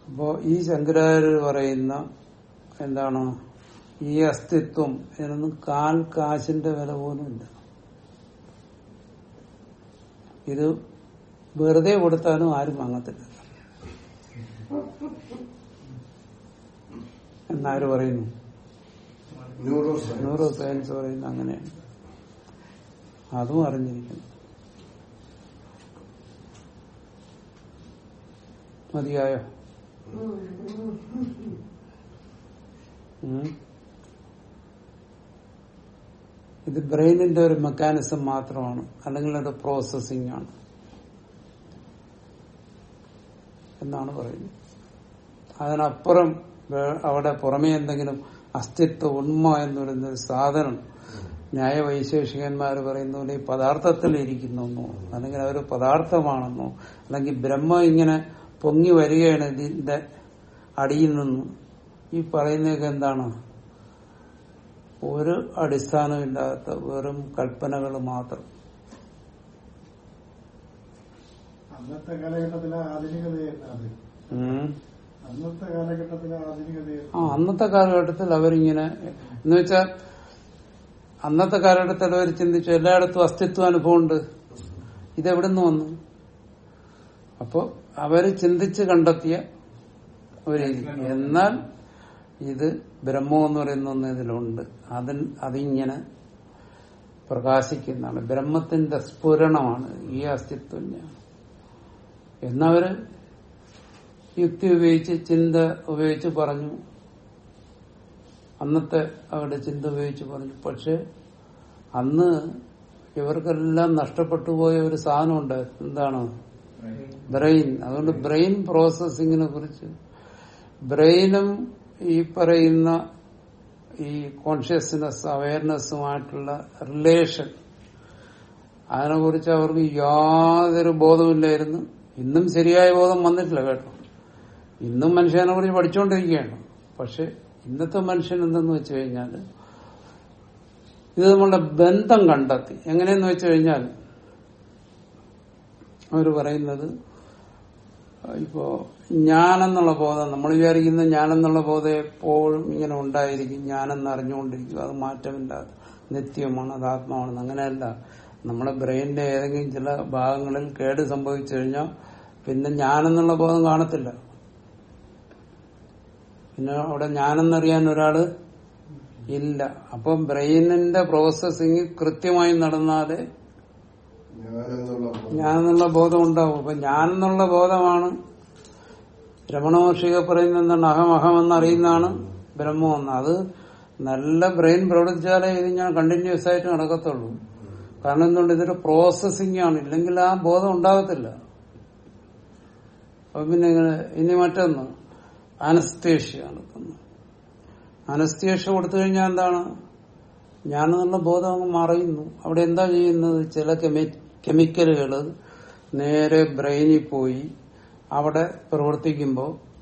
അപ്പോ ഈ ശങ്കരാചാര്യർ പറയുന്ന എന്താണ്? ഈ അസ്തിത്വം ഇതിനൊന്നും കാൽ കാശിന്റെ വില പോലും ഇല്ല. ഇത് വെറുതെ കൊടുത്താലും ആരും വാങ്ങത്തില്ല. എന്നാര് പറയുന്നു? ന്യൂറോ സയൻസ് പറയുന്നു. അങ്ങനെയാണ് അതും അറിഞ്ഞിരിക്കുന്നു മതിയായോ. ഇത് ബ്രെയിനിന്റെ ഒരു മെക്കാനിസം മാത്രമാണ്. അല്ലെങ്കിൽ ഒരു പ്രോസസ്സിംഗ് ആണ് എന്നാണ് പറയുന്നത്. അതിനപ്പുറം അവിടെ പുറമേ എന്തെങ്കിലും അസ്തിത്വ ഉണ്മ എന്ന് പറയുന്ന ഒരു സാധനം ന്യായവൈശേഷികന്മാർ പറയുന്ന പോലെ ഈ പദാർത്ഥത്തിൽ ഇരിക്കുന്നെന്നോ അല്ലെങ്കിൽ അതൊരു പദാർത്ഥമാണെന്നോ അല്ലെങ്കിൽ ബ്രഹ്മം ഇങ്ങനെ പൊങ്ങി വരികയാണ് ഇതിന്റെ അടിയിൽ നിന്ന്. ഈ പറയുന്നതൊക്കെ എന്താണ്? ഒരു അടിസ്ഥാനമില്ലാത്ത വെറും കൽപ്പനകൾ മാത്രം. അന്നത്തെ കാലഘട്ടത്തിലെ ആധുനികതയായിരുന്നു ആ അന്നത്തെ കാലഘട്ടത്തിൽ അവരിങ്ങനെ എന്ന് വെച്ചാൽ അന്നത്തെ കാലഘട്ടത്തിൽ അവർ ചിന്തിച്ചു എല്ലായിടത്തും അസ്തിത്വ അനുഭവമുണ്ട്. ഇതെവിടുന്ന് വന്നു? അപ്പോ അവർ ചിന്തിച്ച് കണ്ടെത്തിയ ഒരു രീതി. എന്നാൽ ഇത് ബ്രഹ്മം എന്ന് പറയുന്ന ഒന്ന് ഇതിലുണ്ട്. അതിൻ അതിങ്ങനെ പ്രകാശിക്കുന്നതാണ്. ബ്രഹ്മത്തിന്റെ സ്ഫുരണമാണ് ഈ അസ്തിത്വം. എന്നവര് യുക്തി ഉപയോഗിച്ച് ചിന്ത ഉപയോഗിച്ച് പറഞ്ഞു. അന്നത്തെ അവരുടെ ചിന്ത ഉപയോഗിച്ച് പറഞ്ഞു. പക്ഷെ അന്ന് ഇവർക്കെല്ലാം നഷ്ടപ്പെട്ടു പോയ ഒരു സാധനമുണ്ട് എന്താണ്? ബ്രെയിൻ. അതുകൊണ്ട് ബ്രെയിൻ പ്രോസസ്സിങ്ങിനെ കുറിച്ച്. ബ്രെയിനും ഈ പറയുന്ന ഈ കോൺഷ്യസ്നെസ് അവയർനെസ്സുമായിട്ടുള്ള റിലേഷൻ അതിനെക്കുറിച്ച് അവർക്ക് യാതൊരു ബോധമില്ലായിരുന്നു. ഇന്നും ശരിയായ ബോധം വന്നിട്ടില്ല കേട്ടോ. ഇന്നും മനുഷ്യനെ കുറിച്ച് പഠിച്ചുകൊണ്ടിരിക്കുകയാണ് പക്ഷെ ഇന്നത്തെ മനുഷ്യൻ എന്തെന്ന് വെച്ച് കഴിഞ്ഞാൽ ഇത് നമ്മളുടെ ബന്ധം കണ്ടെത്തി. എങ്ങനെയെന്ന് വെച്ച് കഴിഞ്ഞാൽ അവർ പറയുന്നത് ഇപ്പോ ഞാനെന്നുള്ള ബോധം നമ്മൾ വിചാരിക്കുന്ന ഞാനെന്നുള്ള ബോധം എപ്പോഴും ഇങ്ങനെ ഉണ്ടായിരിക്കും. ഞാനെന്ന് അറിഞ്ഞുകൊണ്ടിരിക്കും. അത് മാറ്റമില്ലാതെ നിത്യമാണ് അത് ആത്മാവാണെന്ന് അങ്ങനെയല്ല. നമ്മുടെ ബ്രെയിനിന്റെ ഏതെങ്കിലും ചില ഭാഗങ്ങളിൽ കേട് സംഭവിച്ചു കഴിഞ്ഞാൽ പിന്നെ ഞാനെന്നുള്ള ബോധം കാണത്തില്ല. പിന്നെ അവിടെ ഞാനെന്നറിയാൻ ഒരാൾ ഇല്ല. അപ്പം ബ്രെയിനിന്റെ പ്രോസസ്സിങ് കൃത്യമായി നടന്നാലേ ഞാനെന്നുള്ള ബോധം. ഉണ്ടാവും. അപ്പൊ ഞാനെന്നുള്ള ബോധമാണ് രമണ മഹർഷിക പറയുന്ന എന്താണ്? അഹം അഹം എന്നറിയുന്നതാണ് ബ്രഹ്മം എന്ന് അത് നല്ല ബ്രെയിൻ പ്രവർത്തിച്ചാലേ ഇത് ഞാൻ കണ്ടിന്യൂസ് ആയിട്ട് നടക്കത്തുള്ളൂ. കാരണം എന്തുകൊണ്ട്? ഇതൊരു പ്രോസസ്സിംഗ് ആണ്. ഇല്ലെങ്കിൽ ആ ബോധം ഉണ്ടാകത്തില്ല അപ്പൊ പിന്നെ ഇനി മറ്റൊന്ന്. അനസ്തേഷ്യ നടക്കുന്നു അനസ്തേഷ്യ കൊടുത്തു കഴിഞ്ഞാൽ എന്താണ്? ഞാൻ ഞാനെന്നുള്ള ബോധം അങ്ങ് മറയുന്നു. അവിടെ എന്താ ചെയ്യുന്നത്? ചില കെമി കെമിക്കലുകൾ നേരെ ബ്രെയിനിൽ പോയി അവിടെ പ്രവർത്തിക്കുമ്പോൾ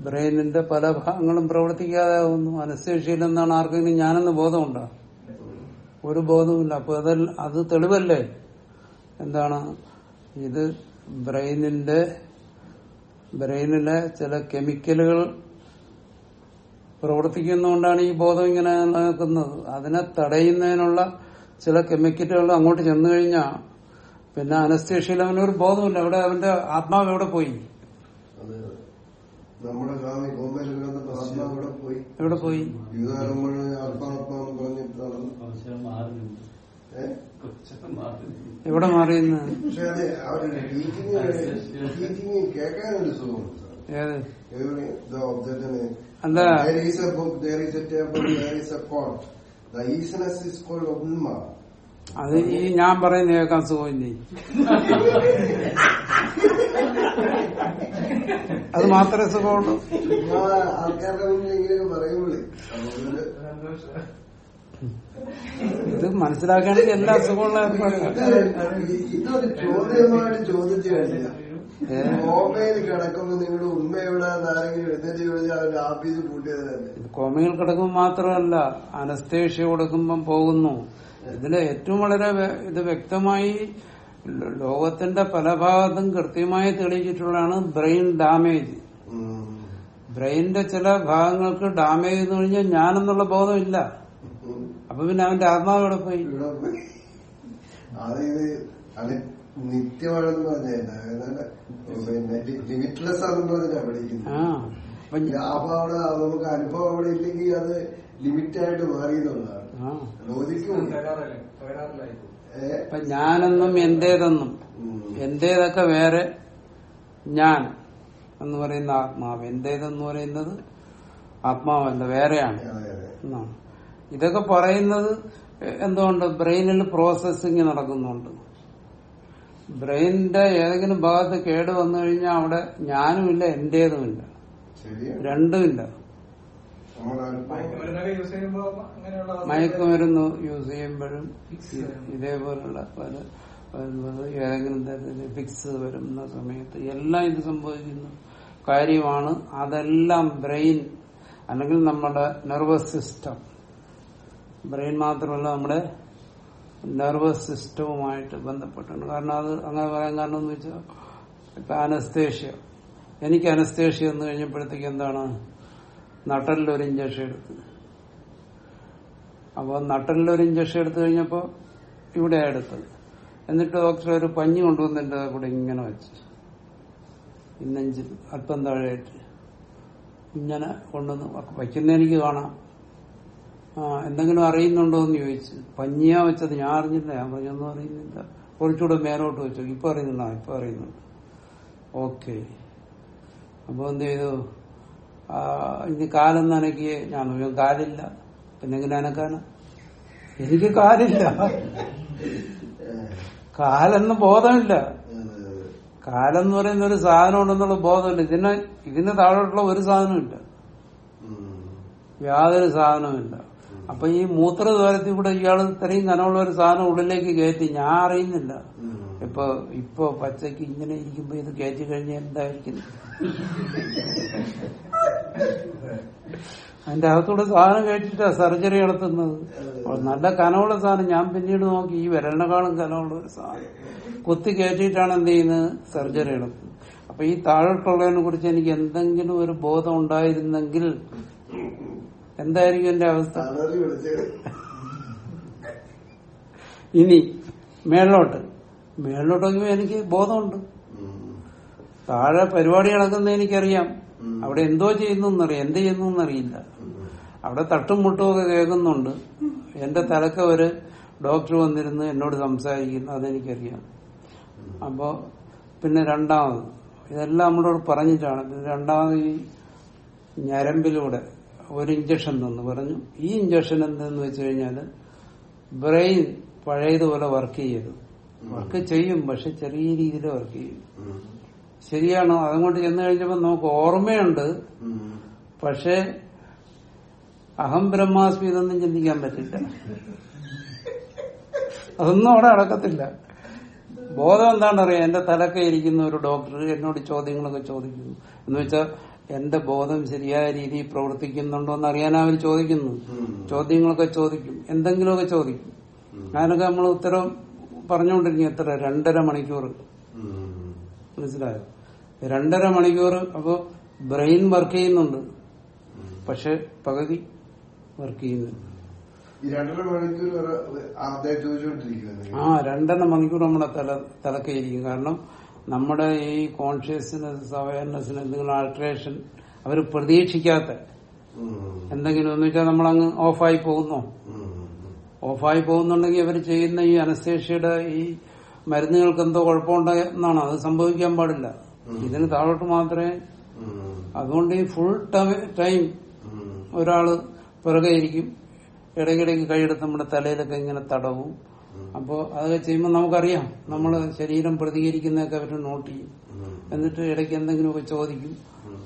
ബ്രെയിനിന്റെ പല ഭാഗങ്ങളും പ്രവർത്തിക്കാതെ ആവുന്നു അനസ്തേഷ്യയിൽ എന്താണ് ആർക്കെങ്കിലും ഞാനെന്ന് ബോധമുണ്ടോ? ഒരു ബോധവുമില്ല. അപ്പൊ അതിൽ അത് തെളിവല്ലേ? എന്താണ്? ഇത് ബ്രെയിനിന്റെ ബ്രെയിനിലെ ചില കെമിക്കലുകൾ പ്രവർത്തിക്കുന്നതുകൊണ്ടാണ് ഈ ബോധം ഇങ്ങനെ നിലനിൽക്കുന്നത്. അതിനെ തടയുന്നതിനുള്ള ചില കെമിക്കലുകൾ അങ്ങോട്ട് ചെന്നു കഴിഞ്ഞാൽ പിന്നെ അനസ്തേഷ്യയിൽ അവനൊരു ബോധമില്ല അവിടെ അവന്റെ ആത്മാവ് എവിടെ പോയി? അത് നമ്മുടെ സ്വാമി കോമ്പയിലിരുന്ന ആത്മാവ് ഇവിടെ പോയി? എവിടെ പോയി? എവിടെ മാറിയെന്ന്? ഏത്? അല്ല. അത് ഈ ഞാൻ പറയുന്ന കേൾക്കാൻ സുഖമില്ലേ? അത് മാത്രമേ സുഖമുള്ളൂ. ആൾക്കാരുടെ മുന്നിൽ ഇങ്ങനെ പറയുമ്പോഴേ അതുകൊണ്ട് ഇത് മനസ്സിലാക്കുകയാണെങ്കിൽ എല്ലാ അസുഖമുള്ള ചോദ്യമായിട്ട് ചോദിച്ചു? മൊബൈൽ കിടക്കുമ്പോ നിങ്ങളുടെ ആരെങ്കിലും എഴുന്നേറ്റ് ആഫീസ് കിടക്കുമ്പോൾ മാത്രമല്ല അനസ്തേഷ്യ കൊടുക്കുമ്പം പോകുന്നു. ഇതിൽ ഏറ്റവും വളരെ ഇത് വ്യക്തമായി ലോകത്തിന്റെ പല ഭാഗത്തും കൃത്യമായി തെളിയിച്ചിട്ടുള്ളതാണ് ബ്രെയിൻ ഡാമേജ്. ബ്രെയിനിന്റെ ചില ഭാഗങ്ങൾക്ക് ഡാമേജ് എന്ന് കഴിഞ്ഞാൽ ഞാനെന്നുള്ള ബോധമില്ല. അപ്പൊ പിന്നെ അവന്റെ ആത്മാവ് ഇവിടെ പോയി. നിത്യമാണെന്ന് പറഞ്ഞല്ല ലിമിറ്റ്ലെസ് ആണെന്ന് പറഞ്ഞാ പഠിക്കുന്നത് അപ്പൊ അവിടെ നമുക്ക് അനുഭവം അവിടെ ഇല്ലെങ്കിൽ അത് ലിമിറ്റായിട്ട് മാറിയെന്നുള്ളതാണ് ലോജിക്കും ഞാനെന്നും എന്റേതെന്നും എന്റേതൊക്കെ വേറെ ഞാൻ എന്ന് പറയുന്ന ആത്മാവ്. എന്റേതെന്ന് പറയുന്നത് ആത്മാവല്ല വേറെയാണ്. എന്നാണ്. ഇതൊക്കെ പറയുന്നത് എന്തുകൊണ്ട്? ബ്രെയിനിൽ പ്രോസസ്സിങ് നടക്കുന്നുണ്ട്. ബ്രെയിനിന്റെ ഏതെങ്കിലും ഭാഗത്ത് കേട് വന്നു കഴിഞ്ഞാൽ അവിടെ ഞാനുമില്ല എന്റേതുമില്ല. രണ്ടുമില്ല. മയക്കുമരുന്ന് യൂസ് ചെയ്യുമ്പോഴും ഇതേപോലുള്ള പല വരുന്നത് ഏതെങ്കിലും തരത്തിൽ ഫിക്സ് വരുന്ന സമയത്ത് എല്ലാം ഇത് സംഭവിക്കുന്ന കാര്യമാണ്. അതെല്ലാം ബ്രെയിൻ അല്ലെങ്കിൽ നമ്മുടെ നെർവസ് സിസ്റ്റം. ബ്രെയിൻ മാത്രമല്ല നമ്മുടെ നെർവസ് സിസ്റ്റവുമായിട്ട് ബന്ധപ്പെട്ടുണ്ട്. കാരണം അത് അങ്ങനെ പറയാൻ കാരണം എന്ന് വെച്ചാൽ ഇപ്പൊ അനസ്തേഷ്യ. എനിക്ക് അനസ്തേഷ്യ എന്ന് കഴിഞ്ഞപ്പോഴത്തേക്ക് എന്താണ്? നട്ടലിലൊരു ഇഞ്ചക്ഷൻ എടുത്ത്. അപ്പോൾ നട്ടലിലൊരു ഇഞ്ചക്ഷൻ എടുത്തു കഴിഞ്ഞപ്പോൾ ഇവിടെ എടുത്തത് എന്നിട്ട് ഡോക്ടർ ഒരു പഞ്ഞി കൊണ്ടുവന്നിട്ട് കൂടെ ഇങ്ങനെ വെച്ച്. ഇന്നെഞ്ചിൽ അല്പം താഴെയായിട്ട് ഇങ്ങനെ കൊണ്ടുവന്ന് വയ്ക്കുന്ന എനിക്ക് കാണാം. ആ എന്തെങ്കിലും അറിയുന്നുണ്ടോ എന്ന് ചോദിച്ചു. പഞ്ഞിയാ വെച്ചത്? ഞാൻ അറിഞ്ഞില്ല. ഞാൻ പറഞ്ഞൊന്നും അറിയുന്നില്ല. കുറച്ചുകൂടെ മേലോട്ട് വെച്ചു. ഇപ്പൊ അറിയുന്നുണ്ടോ? ഇപ്പൊ അറിയുന്നുണ്ട്. ഓക്കെ. അപ്പൊ എന്ത് ചെയ്തു? ഇനി കാലം അനക്കിയേ ഞാൻ നോക്കിയോ കാലില്ല. എന്തെങ്കിലും അനക്കാനാ എനിക്ക് കാലില്ല. കാലെന്ന് ബോധമില്ല. കാലെന്ന് പറയുന്ന ഒരു സാധനം ഉണ്ടെന്നുള്ള ബോധമില്ല. ഇതിന് ഇതിന് താഴോട്ടുള്ള ഒരു സാധനമില്ല. യാതൊരു സാധനവുമില്ല. അപ്പൊ ഈ മൂത്രദ്വാരത്തിൽ കൂടെ ഇയാൾ ഇത്രയും കനമുള്ള ഒരു സാധനം ഉള്ളിലേക്ക് കയറ്റി ഞാൻ അറിയുന്നില്ല. ഇപ്പൊ ഇപ്പൊ പച്ചക്ക് ഇങ്ങനെ ഇരിക്കുമ്പോ ഇത് കയറ്റി കഴിഞ്ഞാൽ എന്തായിരിക്കും? അതിന്റെ അകത്തൂടെ സാധനം കയറ്റിട്ടാ സർജറി നടത്തുന്നത്. നല്ല കനമുള്ള സാധനം. ഞാൻ പിന്നീട് നോക്കി ഈ വിരലിനെക്കാളും കനമുള്ള ഒരു സാധനം. കുത്തി കയറ്റിയിട്ടാണ് എന്ത് ചെയ്യുന്നത്? സർജറി നടത്തുന്നത്. അപ്പൊ ഈ താഴോട്ടുള്ളതിനെ കുറിച്ച് എനിക്ക് എന്തെങ്കിലും ഒരു ബോധം ഉണ്ടായിരുന്നെങ്കിൽ എന്തായിരിക്കും എന്റെ അവസ്ഥ? ഇനി മേളിലോട്ട്. മേളിലോട്ട് നോക്കുമ്പോ എനിക്ക് ബോധമുണ്ട്. താഴെ പരിപാടി നടക്കുന്ന എനിക്കറിയാം. അവിടെ എന്തോ ചെയ്യുന്നു എന്നറിയാം എന്ത് ചെയ്യുന്നു എന്നറിയില്ല അവിടെ തട്ടും മുട്ടും ഒക്കെ കേൾക്കുന്നുണ്ട്. എന്റെ തലക്ക് ഒരു ഡോക്ടർ വന്നിരുന്ന് എന്നോട് സംസാരിക്കുന്നു. അതെനിക്കറിയാം. അപ്പോ പിന്നെ രണ്ടാമത്. ഇതെല്ലാം നമ്മളോട് പറഞ്ഞിട്ടാണ്. രണ്ടാമത് ഈ ഞരമ്പിലൂടെ. ഒരു ഇഞ്ചക്ഷൻ തന്നു. പറഞ്ഞു ഈ ഇഞ്ചക്ഷൻ എന്തെന്ന് വെച്ച് കഴിഞ്ഞാൽ ബ്രെയിൻ പഴയതുപോലെ വർക്ക് ചെയ്തു വർക്ക് ചെയ്യും പക്ഷെ ചെറിയ രീതിയിൽ വർക്ക് ചെയ്യും. ശരിയാണോ? അതുകൊണ്ട് ചെന്ന് കഴിഞ്ഞപ്പോ നമുക്ക് ഓർമ്മയുണ്ട്. പക്ഷെ അഹം ബ്രഹ്മാസ്മി ഇതൊന്നും ചിന്തിക്കാൻ പറ്റില്ല. അതൊന്നും അവിടെ അടക്കത്തില്ല ബോധം എന്താണെന്നറിയാം. എന്റെ തലക്കെ ഇരിക്കുന്ന ഒരു ഡോക്ടർ എന്നോട് ചോദ്യങ്ങളൊക്കെ ചോദിക്കുന്നു. എന്ന് വെച്ചാൽ എന്റെ ബോധം ശരിയായ രീതിയിൽ പ്രവർത്തിക്കുന്നുണ്ടോ എന്ന് അറിയാൻ അവർ ചോദിക്കുന്നു ചോദ്യങ്ങളൊക്കെ ചോദിക്കും. എന്തെങ്കിലുമൊക്കെ ചോദിക്കും. അതിനൊക്കെ നമ്മൾ ഉത്തരം പറഞ്ഞുകൊണ്ടിരിക്കും എത്ര? രണ്ടര മണിക്കൂർ. മനസ്സിലായോ? രണ്ടര മണിക്കൂർ അപ്പോ ബ്രെയിൻ വർക്ക് ചെയ്യുന്നുണ്ട്. പക്ഷെ പകുതി വർക്ക് ചെയ്യുന്നുണ്ട് ആ രണ്ടര മണിക്കൂർ നമ്മുടെ തല തലക്കയിരിക്കും കാരണം നമ്മുടെ ഈ കോൺഷ്യസ്നെസ് അവയർനെസ്സിന് എന്തെങ്കിലും ആൾട്രേഷൻ അവർ പ്രതീക്ഷിക്കാത്ത എന്തെങ്കിലും എന്ന് വെച്ചാൽ നമ്മളങ്ങ് ഓഫായി പോകുന്നു. ഓഫായി പോകുന്നുണ്ടെങ്കിൽ അവർ ചെയ്യുന്ന ഈ അനസ്തേഷ്യയുടെ ഈ മരുന്നുകൾക്ക് എന്തോ കുഴപ്പമുണ്ടെന്നാണ് അത് സംഭവിക്കാൻ പാടില്ല. ഇതിന് താഴോട്ട് മാത്രമേ അതുകൊണ്ട് ഈ ഫുൾ ടൈം ഒരാൾ പിറകെ ഇരിക്കും. ഇടയ്ക്കിടയ്ക്ക് കൈയെടുത്ത് നമ്മുടെ തലയിലൊക്കെ ഇങ്ങനെ തടവും. അപ്പോൾ അതൊക്കെ ചെയ്യുമ്പോൾ നമുക്കറിയാം. നമ്മൾ ശരീരം പ്രതികരിക്കുന്നതൊക്കെ അവർ നോട്ട് ചെയ്യും. എന്നിട്ട് ഇടയ്ക്ക് എന്തെങ്കിലുമൊക്കെ ചോദിക്കും.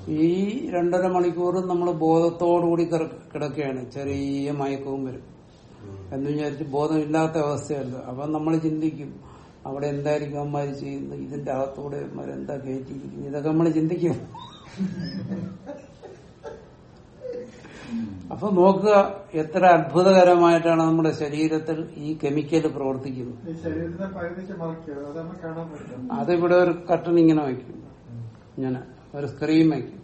ഈ രണ്ടര മണിക്കൂറും നമ്മൾ ബോധത്തോടുകൂടി കൂടി കിടക്കുകയാണ്. ചെറിയ മയക്കവും വരും. എന്ന് വിചാരിച്ച് ബോധമില്ലാത്ത അവസ്ഥയല്ല. അപ്പൊ നമ്മൾ ചിന്തിക്കും അവിടെ എന്തായിരിക്കും അമ്മമാർ ചെയ്യുന്നത്? ഇതിന്റെ അകത്തൂടെ അമ്മമാരെന്താ കയറ്റിയിരിക്കുന്നത്? ഇതൊക്കെ നമ്മൾ ചിന്തിക്കും. അപ്പൊ നോക്കുക എത്ര അത്ഭുതകരമായിട്ടാണ് നമ്മുടെ ശരീരത്തിൽ ഈ കെമിക്കൽ പ്രവർത്തിക്കുന്നത്. അതിവിടെ ഒരു കട്ടൺ ഇങ്ങനെ വയ്ക്കും. ഇങ്ങനെ ഒരു സ്ക്രീൻ വയ്ക്കും.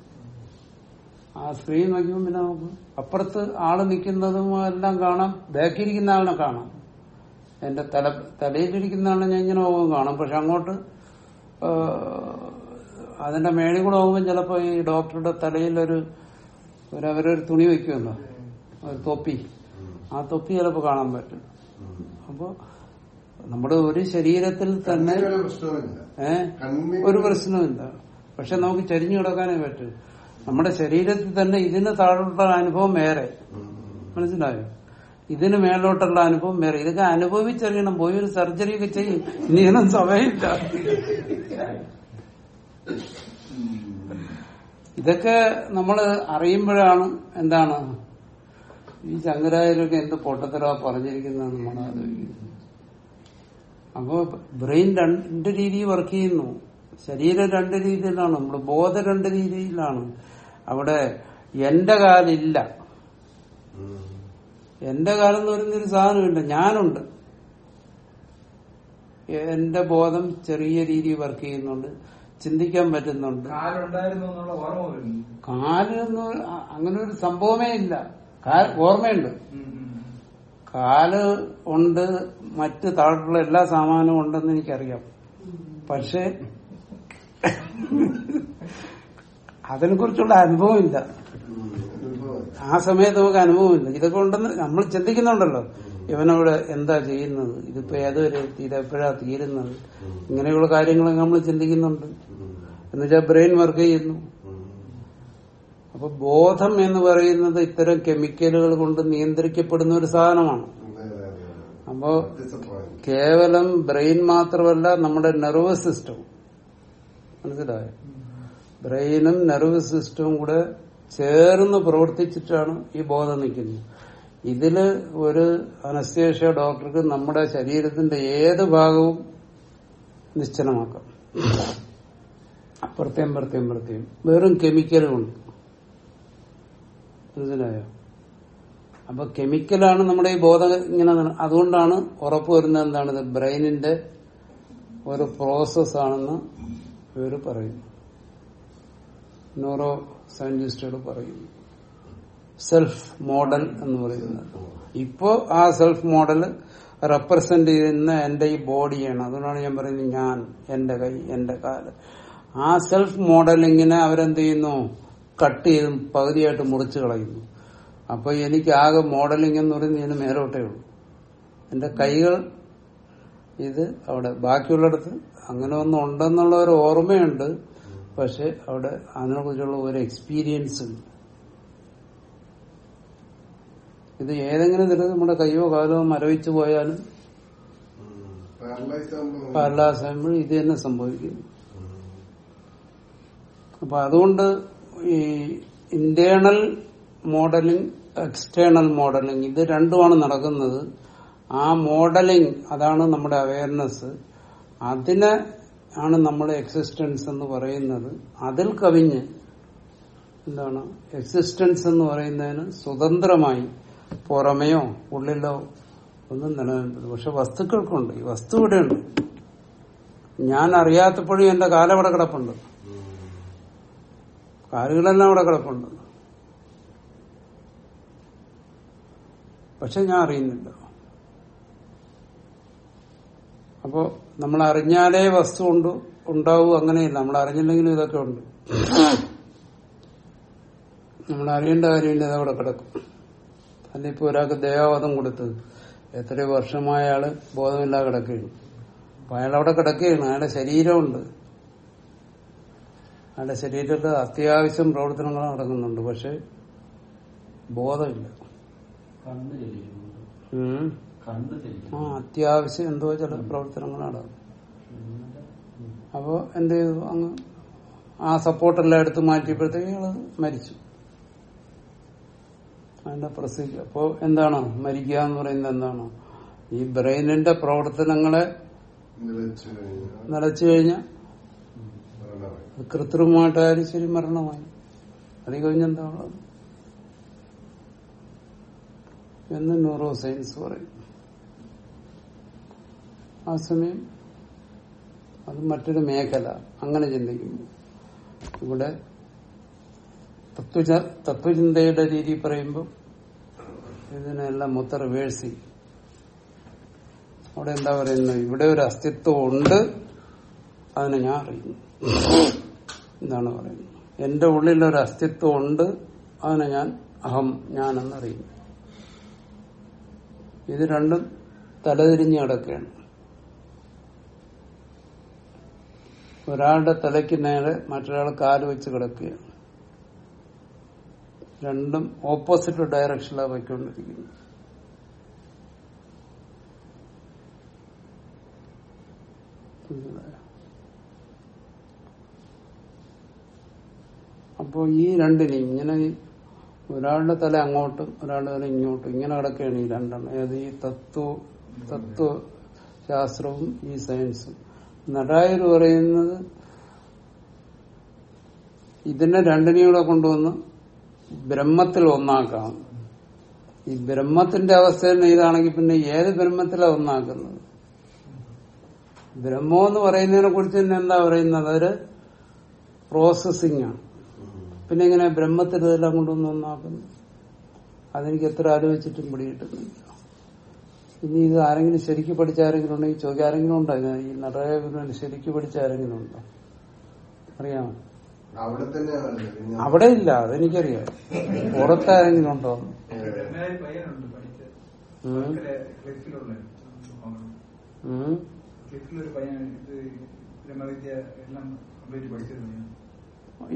ആ സ്ക്രീൻ വയ്ക്കുമ്പോൾ പിന്നെ നമുക്ക് അപ്പുറത്ത് ആൾ നിൽക്കുന്നതും എല്ലാം കാണാം. ബാക്കിയിരിക്കുന്ന ആളിനെ കാണാം. എന്റെ തല തലയിലിരിക്കുന്ന ആളിനെ ഞാൻ ഇങ്ങനെ പോകും കാണാം. പക്ഷെ അങ്ങോട്ട് അതിന്റെ മേളിൽ കൂടെ പോകുമ്പോൾ ചിലപ്പോ ഈ ഡോക്ടറുടെ തലയിലൊരു ഒരു അവരൊരു തുണി വെക്കുമല്ലോ. ഒരു തൊപ്പി. ആ തൊപ്പി ചിലപ്പോ കാണാൻ പറ്റും. അപ്പോ നമ്മുടെ ഒരു ശരീരത്തിൽ തന്നെ ഒരു പ്രശ്നമില്ല പക്ഷെ നമുക്ക് ചരിഞ്ഞു കിടക്കാനേ പറ്റൂ. നമ്മുടെ ശരീരത്തിൽ തന്നെ ഇതിന് താഴോട്ടുള്ള അനുഭവം വേറെ. മനസ്സിലായോ? ഇതിന് മേലോട്ടുള്ള അനുഭവം വേറെ. ഇതൊക്കെ അനുഭവിച്ചറിയണം. പോയി ഒരു സർജറി ഒക്കെ ചെയ്യും. ഇനി സമയമില്ല. ഇതൊക്കെ നമ്മൾ അറിയുമ്പോഴാണ് എന്താണ് ഈ ശങ്കരാചാര്യൊക്കെ എന്ത് പൊട്ടത്തരാ പറഞ്ഞിരിക്കുന്നത് നമ്മൾ ആലോചിക്കുന്നത് അപ്പോ ബ്രെയിൻ രണ്ട് രീതി വർക്ക് ചെയ്യുന്നു. ശരീരം രണ്ട് രീതിയിലാണ് നമ്മുടെ ബോധം രണ്ട് രീതിയിലാണ്. അവിടെ എന്റെ കാലില്ല. എന്റെ കാലം എന്ന് പറയുന്നൊരു സാധനമില്ല ഞാനുണ്ട്. എന്റെ ബോധം ചെറിയ രീതിയിൽ വർക്ക് ചെയ്യുന്നുണ്ട്. ചിന്തിക്കാൻ പറ്റുന്നുണ്ട്. കാലുണ്ടായിരുന്നു എന്നുള്ള ഓർമ്മ വരുന്നു. കാൽ അങ്ങനെ ഒരു സംഭവമേ ഇല്ല. ഓർമ്മയുണ്ട്. കാൽ ഉണ്ട് മറ്റ് താഴെയുള്ള എല്ലാ സാമാനവും ഉണ്ടെന്ന് എനിക്കറിയാം. പക്ഷെ അതിനെ കുറിച്ചുള്ള അനുഭവമില്ല. ആ സമയത്ത് നമുക്ക് അനുഭവമില്ല. ഇതൊക്കെ ഉണ്ടെന്ന് നമ്മൾ ചിന്തിക്കുന്നുണ്ടല്ലോ. ഇവനവിടെ എന്താ ചെയ്യുന്നത്? ഇതിപ്പോ ഏതുവരെ തീരെ എപ്പോഴാ തീരുന്നത്? ഇങ്ങനെയുള്ള കാര്യങ്ങളൊക്കെ നമ്മൾ ചിന്തിക്കുന്നുണ്ട്. എന്നുവെച്ചാൽ ബ്രെയിൻ വർക്ക് ചെയ്യുന്നു. അപ്പൊ ബോധം എന്ന് പറയുന്നത് ഇത്തരം കെമിക്കലുകൾ കൊണ്ട് നിയന്ത്രിക്കപ്പെടുന്ന ഒരു സാധനമാണ്. അപ്പോ കേവലം ബ്രെയിൻ മാത്രമല്ല നമ്മുടെ നെർവസ് സിസ്റ്റം മനസ്സിലായോ? ബ്രെയിനും നെർവസ് സിസ്റ്റവും കൂടെ ചേർന്ന് പ്രവർത്തിച്ചിട്ടാണ് ഈ ബോധം നിൽക്കുന്നത്. ഇതിൽ ഒരു അനസ്തേഷ്യ ഡോക്ടർക്ക് നമ്മുടെ ശരീരത്തിന്റെ ഏത് ഭാഗവും നിശ്ചലമാക്കാം. അപ്പുറത്തേം പ്രത്യേകം പ്രത്യേകം വെറും കെമിക്കലുകൊണ്ട് മനസ്സിലായോ? അപ്പൊ കെമിക്കലാണ് നമ്മുടെ ഈ ബോധം ഇങ്ങനെ അതുകൊണ്ടാണ് ഉറപ്പ് വരുന്നത് എന്താണ്? ഇത് ബ്രെയിനിന്റെ ഒരു പ്രോസസ് ആണെന്ന് ഇവർ പറയുന്നു. ന്യൂറോ സയന്റിസ്റ്റുകൾ പറയുന്നു. സെൽഫ് മോഡൽ എന്ന് പറയുന്നത്. ഇപ്പോ ആ സെൽഫ് മോഡൽ റെപ്രസെന്റ് ചെയ്യുന്ന എന്റെ ഈ ബോഡിയാണ് അതുകൊണ്ടാണ് ഞാൻ പറയുന്നത് ഞാൻ എന്റെ കൈ എന്റെ കാൽ. ആ സെൽഫ് മോഡലിങ്ങിനെ അവരെന്ത് ചെയ്യുന്നു? കട്ട് ചെയ്തും പകുതിയായിട്ട് മുറിച്ച് കളയുന്നു. അപ്പൊ എനിക്ക് ആകെ മോഡലിംഗ് എന്ന് പറയുന്നത് ഇതിന് മേലോട്ടേ ഉള്ളൂ. എന്റെ കൈകൾ ഇത് അവിടെ ബാക്കിയുള്ളിടത്ത് അങ്ങനെ ഒന്നും ഉണ്ടെന്നുള്ള ഒരു ഓർമ്മയുണ്ട്. പക്ഷെ അവിടെ അതിനെ കുറിച്ചുള്ള ഒരു എക്സ്പീരിയൻസ് ഉണ്ട്. ഇത് ഏതെങ്കിലും തരത്തിൽ നമ്മുടെ കയ്യോ കാലോ മരവിച്ചു പോയാലും പാരലാസ് ആകുമ്പോൾ ഇത് തന്നെ സംഭവിക്കുന്നു അപ്പൊ അതുകൊണ്ട് ഈ ഇന്റേണൽ മോഡലിംഗ് എക്സ്റ്റേണൽ മോഡലിംഗ് ഇത് രണ്ടുമാണ് നടക്കുന്നത്. ആ മോഡലിംഗ് അതാണ് നമ്മുടെ അവയർനെസ് അതിനെ ആണ് നമ്മുടെ എക്സിസ്റ്റൻസ് എന്ന് പറയുന്നത്. അതിൽ കവിഞ്ഞ് എന്താണ്? എക്സിസ്റ്റൻസ് എന്ന് പറയുന്നതിന് സ്വതന്ത്രമായി പുറമെയോ ഉള്ളിലോ ഒന്നും നിലനിൽക്കുന്നത് പക്ഷെ വസ്തുക്കൾക്കുണ്ട്. ഈ വസ്തു ഇവിടെയുണ്ട്. ഞാൻ അറിയാത്തപ്പോഴും എന്റെ കാലവിടെ കിടപ്പുണ്ട്. കാലുകളെല്ലാം അവിടെ കിടപ്പുണ്ട്. പക്ഷെ ഞാൻ അറിയുന്നില്ല. അപ്പോ നമ്മൾ അറിഞ്ഞാലേ വസ്തു ഉണ്ട് ഉണ്ടാവൂ അങ്ങനെയില്ല. നമ്മൾ അറിഞ്ഞില്ലെങ്കിലും ഇതൊക്കെ ഉണ്ട്. നമ്മൾ അറിയേണ്ട കാര്യമില്ല അതവിടെ കിടക്കും. അതിപ്പോ ഒരാൾക്ക് ദേവാവധം കൊടുത്തത് എത്രയോ വർഷമായ ആൾ ബോധമില്ലാതെ കിടക്കുകയാണ്. അപ്പൊ അയാൾ അവിടെ കിടക്കുകയാണ്. അയാളുടെ ശരീരമുണ്ട്. അയാളുടെ ശരീരത്തിൽ അത്യാവശ്യം പ്രവർത്തനങ്ങൾ നടക്കുന്നുണ്ട് പക്ഷെ ബോധമില്ല. ആ അത്യാവശ്യം എന്തോ ചില പ്രവർത്തനങ്ങൾ നടക്കും. അപ്പോ എന്ത് ചെയ്തു? അങ്ങ് ആ സപ്പോർട്ടെല്ലാം എടുത്ത് മാറ്റിയപ്പോഴത്തേക്ക് ഇയാൾ മരിച്ചു. അതിന്റെ പ്രസിദ്ധ അപ്പോ എന്താണ്? മരിക്കുക എന്ന് പറയുന്നത് എന്താണ്? ഈ ബ്രെയിനിന്റെ പ്രവർത്തനങ്ങളെ നിലച്ചു കഴിഞ്ഞാൽ നിലച്ചു കഴിഞ്ഞാൽ മരണമായി. അത് കൃത്രിമമായിട്ടായാലും ശരി മരണമായി? അത് കഴിഞ്ഞെന്താണ് എന്ന് ന്യൂറോ സയൻസ് പറയും. ആ സമയം അത് മറ്റൊരു മേഖല. അങ്ങനെ ചിന്തിക്കുന്നു. ഇവിടെ തത്വച തത്വചിന്തയുടെ രീതി പറയുമ്പോൾ ഇതിനെല്ലാം മൊത്ത റിവേഴ്സ് അവിടെ എന്താ പറയുന്നത്? ഇവിടെ ഒരു അസ്തിത്വം ഉണ്ട് അതിനെ ഞാൻ അറിയുന്നു. എന്താണ് പറയുന്നത്. എന്റെ ഉള്ളിൽ ഒരു അസ്തിത്വം ഉണ്ട് അതിനെ ഞാൻ അഹം ഞാനെന്നറിയുന്നു ഇത് രണ്ടും തലതിരിഞ്ഞ് കിടക്കുകയാണ് ഒരാളുടെ തലയ്ക്ക് നേരെ മറ്റൊരാൾ കാൽ വെച്ച് കിടക്കുകയാണ്. രണ്ടും ഓപ്പോസിറ്റ് ഡയറക്ഷനിലാണ് പോയിക്കൊണ്ടിരിക്കുന്നത്. മനസ്സിലായോ? അപ്പോ ഈ രണ്ടിനും ഇങ്ങനെ ഒരാളുടെ തല അങ്ങോട്ട് ഒരാളുടെ തല ഇങ്ങോട്ടും ഇങ്ങനെ കിടക്കുകയാണ് ഈ രണ്ടെണ്ണം. ഏത്? ഈ തത്വ തത്വ ശാസ്ത്രവും ഈ സയൻസും. നടായർ പറയുന്നത് ഇതിനെ രണ്ടിനെയും കൂടെ കൊണ്ടുവന്ന് ബ്രഹ്മത്തിൽ ഒന്നാക്കാം. ഈ ബ്രഹ്മത്തിന്റെ അവസ്ഥ തന്നെ ഇതാണെങ്കിൽ പിന്നെ ഏത് ബ്രഹ്മത്തിലാണ് ഒന്നാക്കുന്നത്? ബ്രഹ്മം എന്ന് പറയുന്നതിനെ കുറിച്ച് തന്നെ എന്താ പറയുന്നത്? അതൊരു പ്രോസസ്സിംഗ് ആണ്. പിന്നെ എങ്ങനെ ബ്രഹ്മത്തിൽ ഇതെല്ലാം കൊണ്ടൊന്നും ഒന്നാക്കുന്നു അതെനിക്ക് എത്ര ആലോചിച്ചിട്ടും പിടികിട്ടുന്നില്ല. ഇനി ഇത് ആരെങ്കിലും ശരിക്കും പഠിച്ച ആരെങ്കിലും ഉണ്ടെങ്കിൽ ചോദ്യം ആരെങ്കിലും ഉണ്ടോ? ഈ നടരാജ ശരിക്കും പഠിച്ച ആരെങ്കിലും ഉണ്ടോ? അറിയാമോ? അവിടെ ഇല്ല അതെനിക്കറിയാം. പുറത്താരെങ്കിലും ഉണ്ടോ?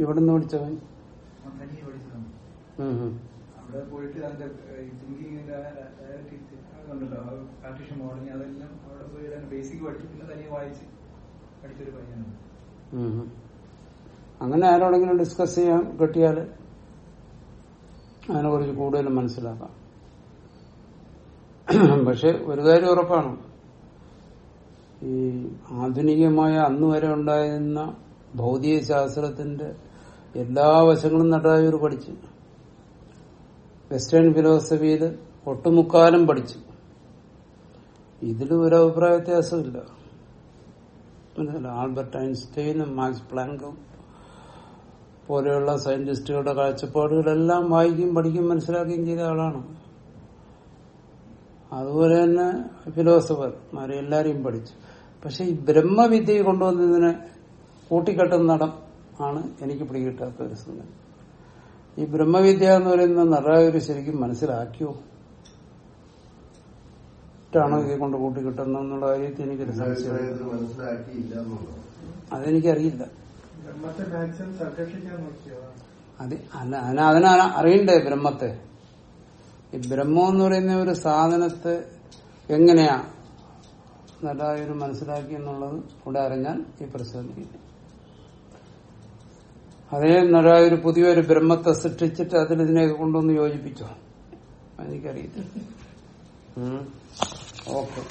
ഇവിടുന്ന് പഠിച്ചവൻ? അവിടെ പോയിട്ട് അതിന്റെ തിങ്കിങ്ങിന്റെ ഉണ്ടല്ലോ പാർട്ടീഷൻ മോഡലിംഗ് അതെല്ലാം അവിടെ പോയി ബേസിക് പഠിച്ചു പിന്നെ തനിയെ വായിച്ച് പഠിച്ചൊരു പയ്യനാണ്. അങ്ങനെ ആരോടെങ്കിലും ഡിസ്കസ് ചെയ്യാൻ കിട്ടിയാൽ അതിനെ കുറിച്ച് കൂടുതൽ മനസ്സിലാക്കാം. പക്ഷെ ഒരു കാര്യം ഉറപ്പാണ്. ഈ ആധുനികമായ അന്ന് വരെ ഉണ്ടായിരുന്ന ഭൗതിക ശാസ്ത്രത്തിന്റെ എല്ലാ വശങ്ങളും നടായ പഠിച്ചു. വെസ്റ്റേൺ ഫിലോസഫിയിൽ ഒട്ടുമുക്കാലും പഠിച്ചു. ഇതിലും ഒരു അഭിപ്രായ വ്യത്യാസമില്ല? ആൽബർട്ട് ഐൻസ്റ്റൈനും മാക്സ് പ്ലാങ്കും പോലെയുള്ള സയന്റിസ്റ്റുകളുടെ കാഴ്ചപ്പാടുകളെല്ലാം വായിക്കും പഠിക്കും മനസ്സിലാക്കുകയും ചെയ്ത ആളാണ്. അതുപോലെ തന്നെ ഫിലോസഫർമാരെ എല്ലാരെയും പഠിച്ചു. പക്ഷെ ഈ ബ്രഹ്മവിദ്യ കൊണ്ടുവന്നതിനെ കൂട്ടിക്കെട്ടുന്നിടം ആണ് എനിക്ക് പിടികിട്ടാത്ത ഒരു സംഗതി ഈ ബ്രഹ്മവിദ്യ എന്ന് പറയുന്ന നിറയൊരു ശരിക്കും മനസ്സിലാക്കിയോ? ാണോ ഇതേ കൊണ്ട് കൂട്ടിക്കിട്ടുന്നുള്ള കാര്യത്തിൽ എനിക്കൊരു ഇത് സംശയം മനസ്സിലാക്കിയില്ല എന്നുള്ളത് അതെനിക്കറിയില്ല. അത് അല്ല അതിന് അറിയണ്ടേ ബ്രഹ്മത്തെ? ഈ ബ്രഹ്മം എന്ന് പറയുന്ന ഒരു സാധനത്തെ എങ്ങനെയാ നല്ലൊരു മനസ്സിലാക്കി എന്നുള്ളത് ഇവിടെ അറിഞ്ഞാൽ ഈ പ്രശ്നമില്ല അതേ നരായൊരു പുതിയൊരു ബ്രഹ്മത്തെ സൃഷ്ടിച്ചിട്ട് അതിൽ ഇതിനെയൊക്കെ കൊണ്ടുവന്ന് യോജിപ്പിച്ചോ? എനിക്കറിയില്ല. ഓക്കെ.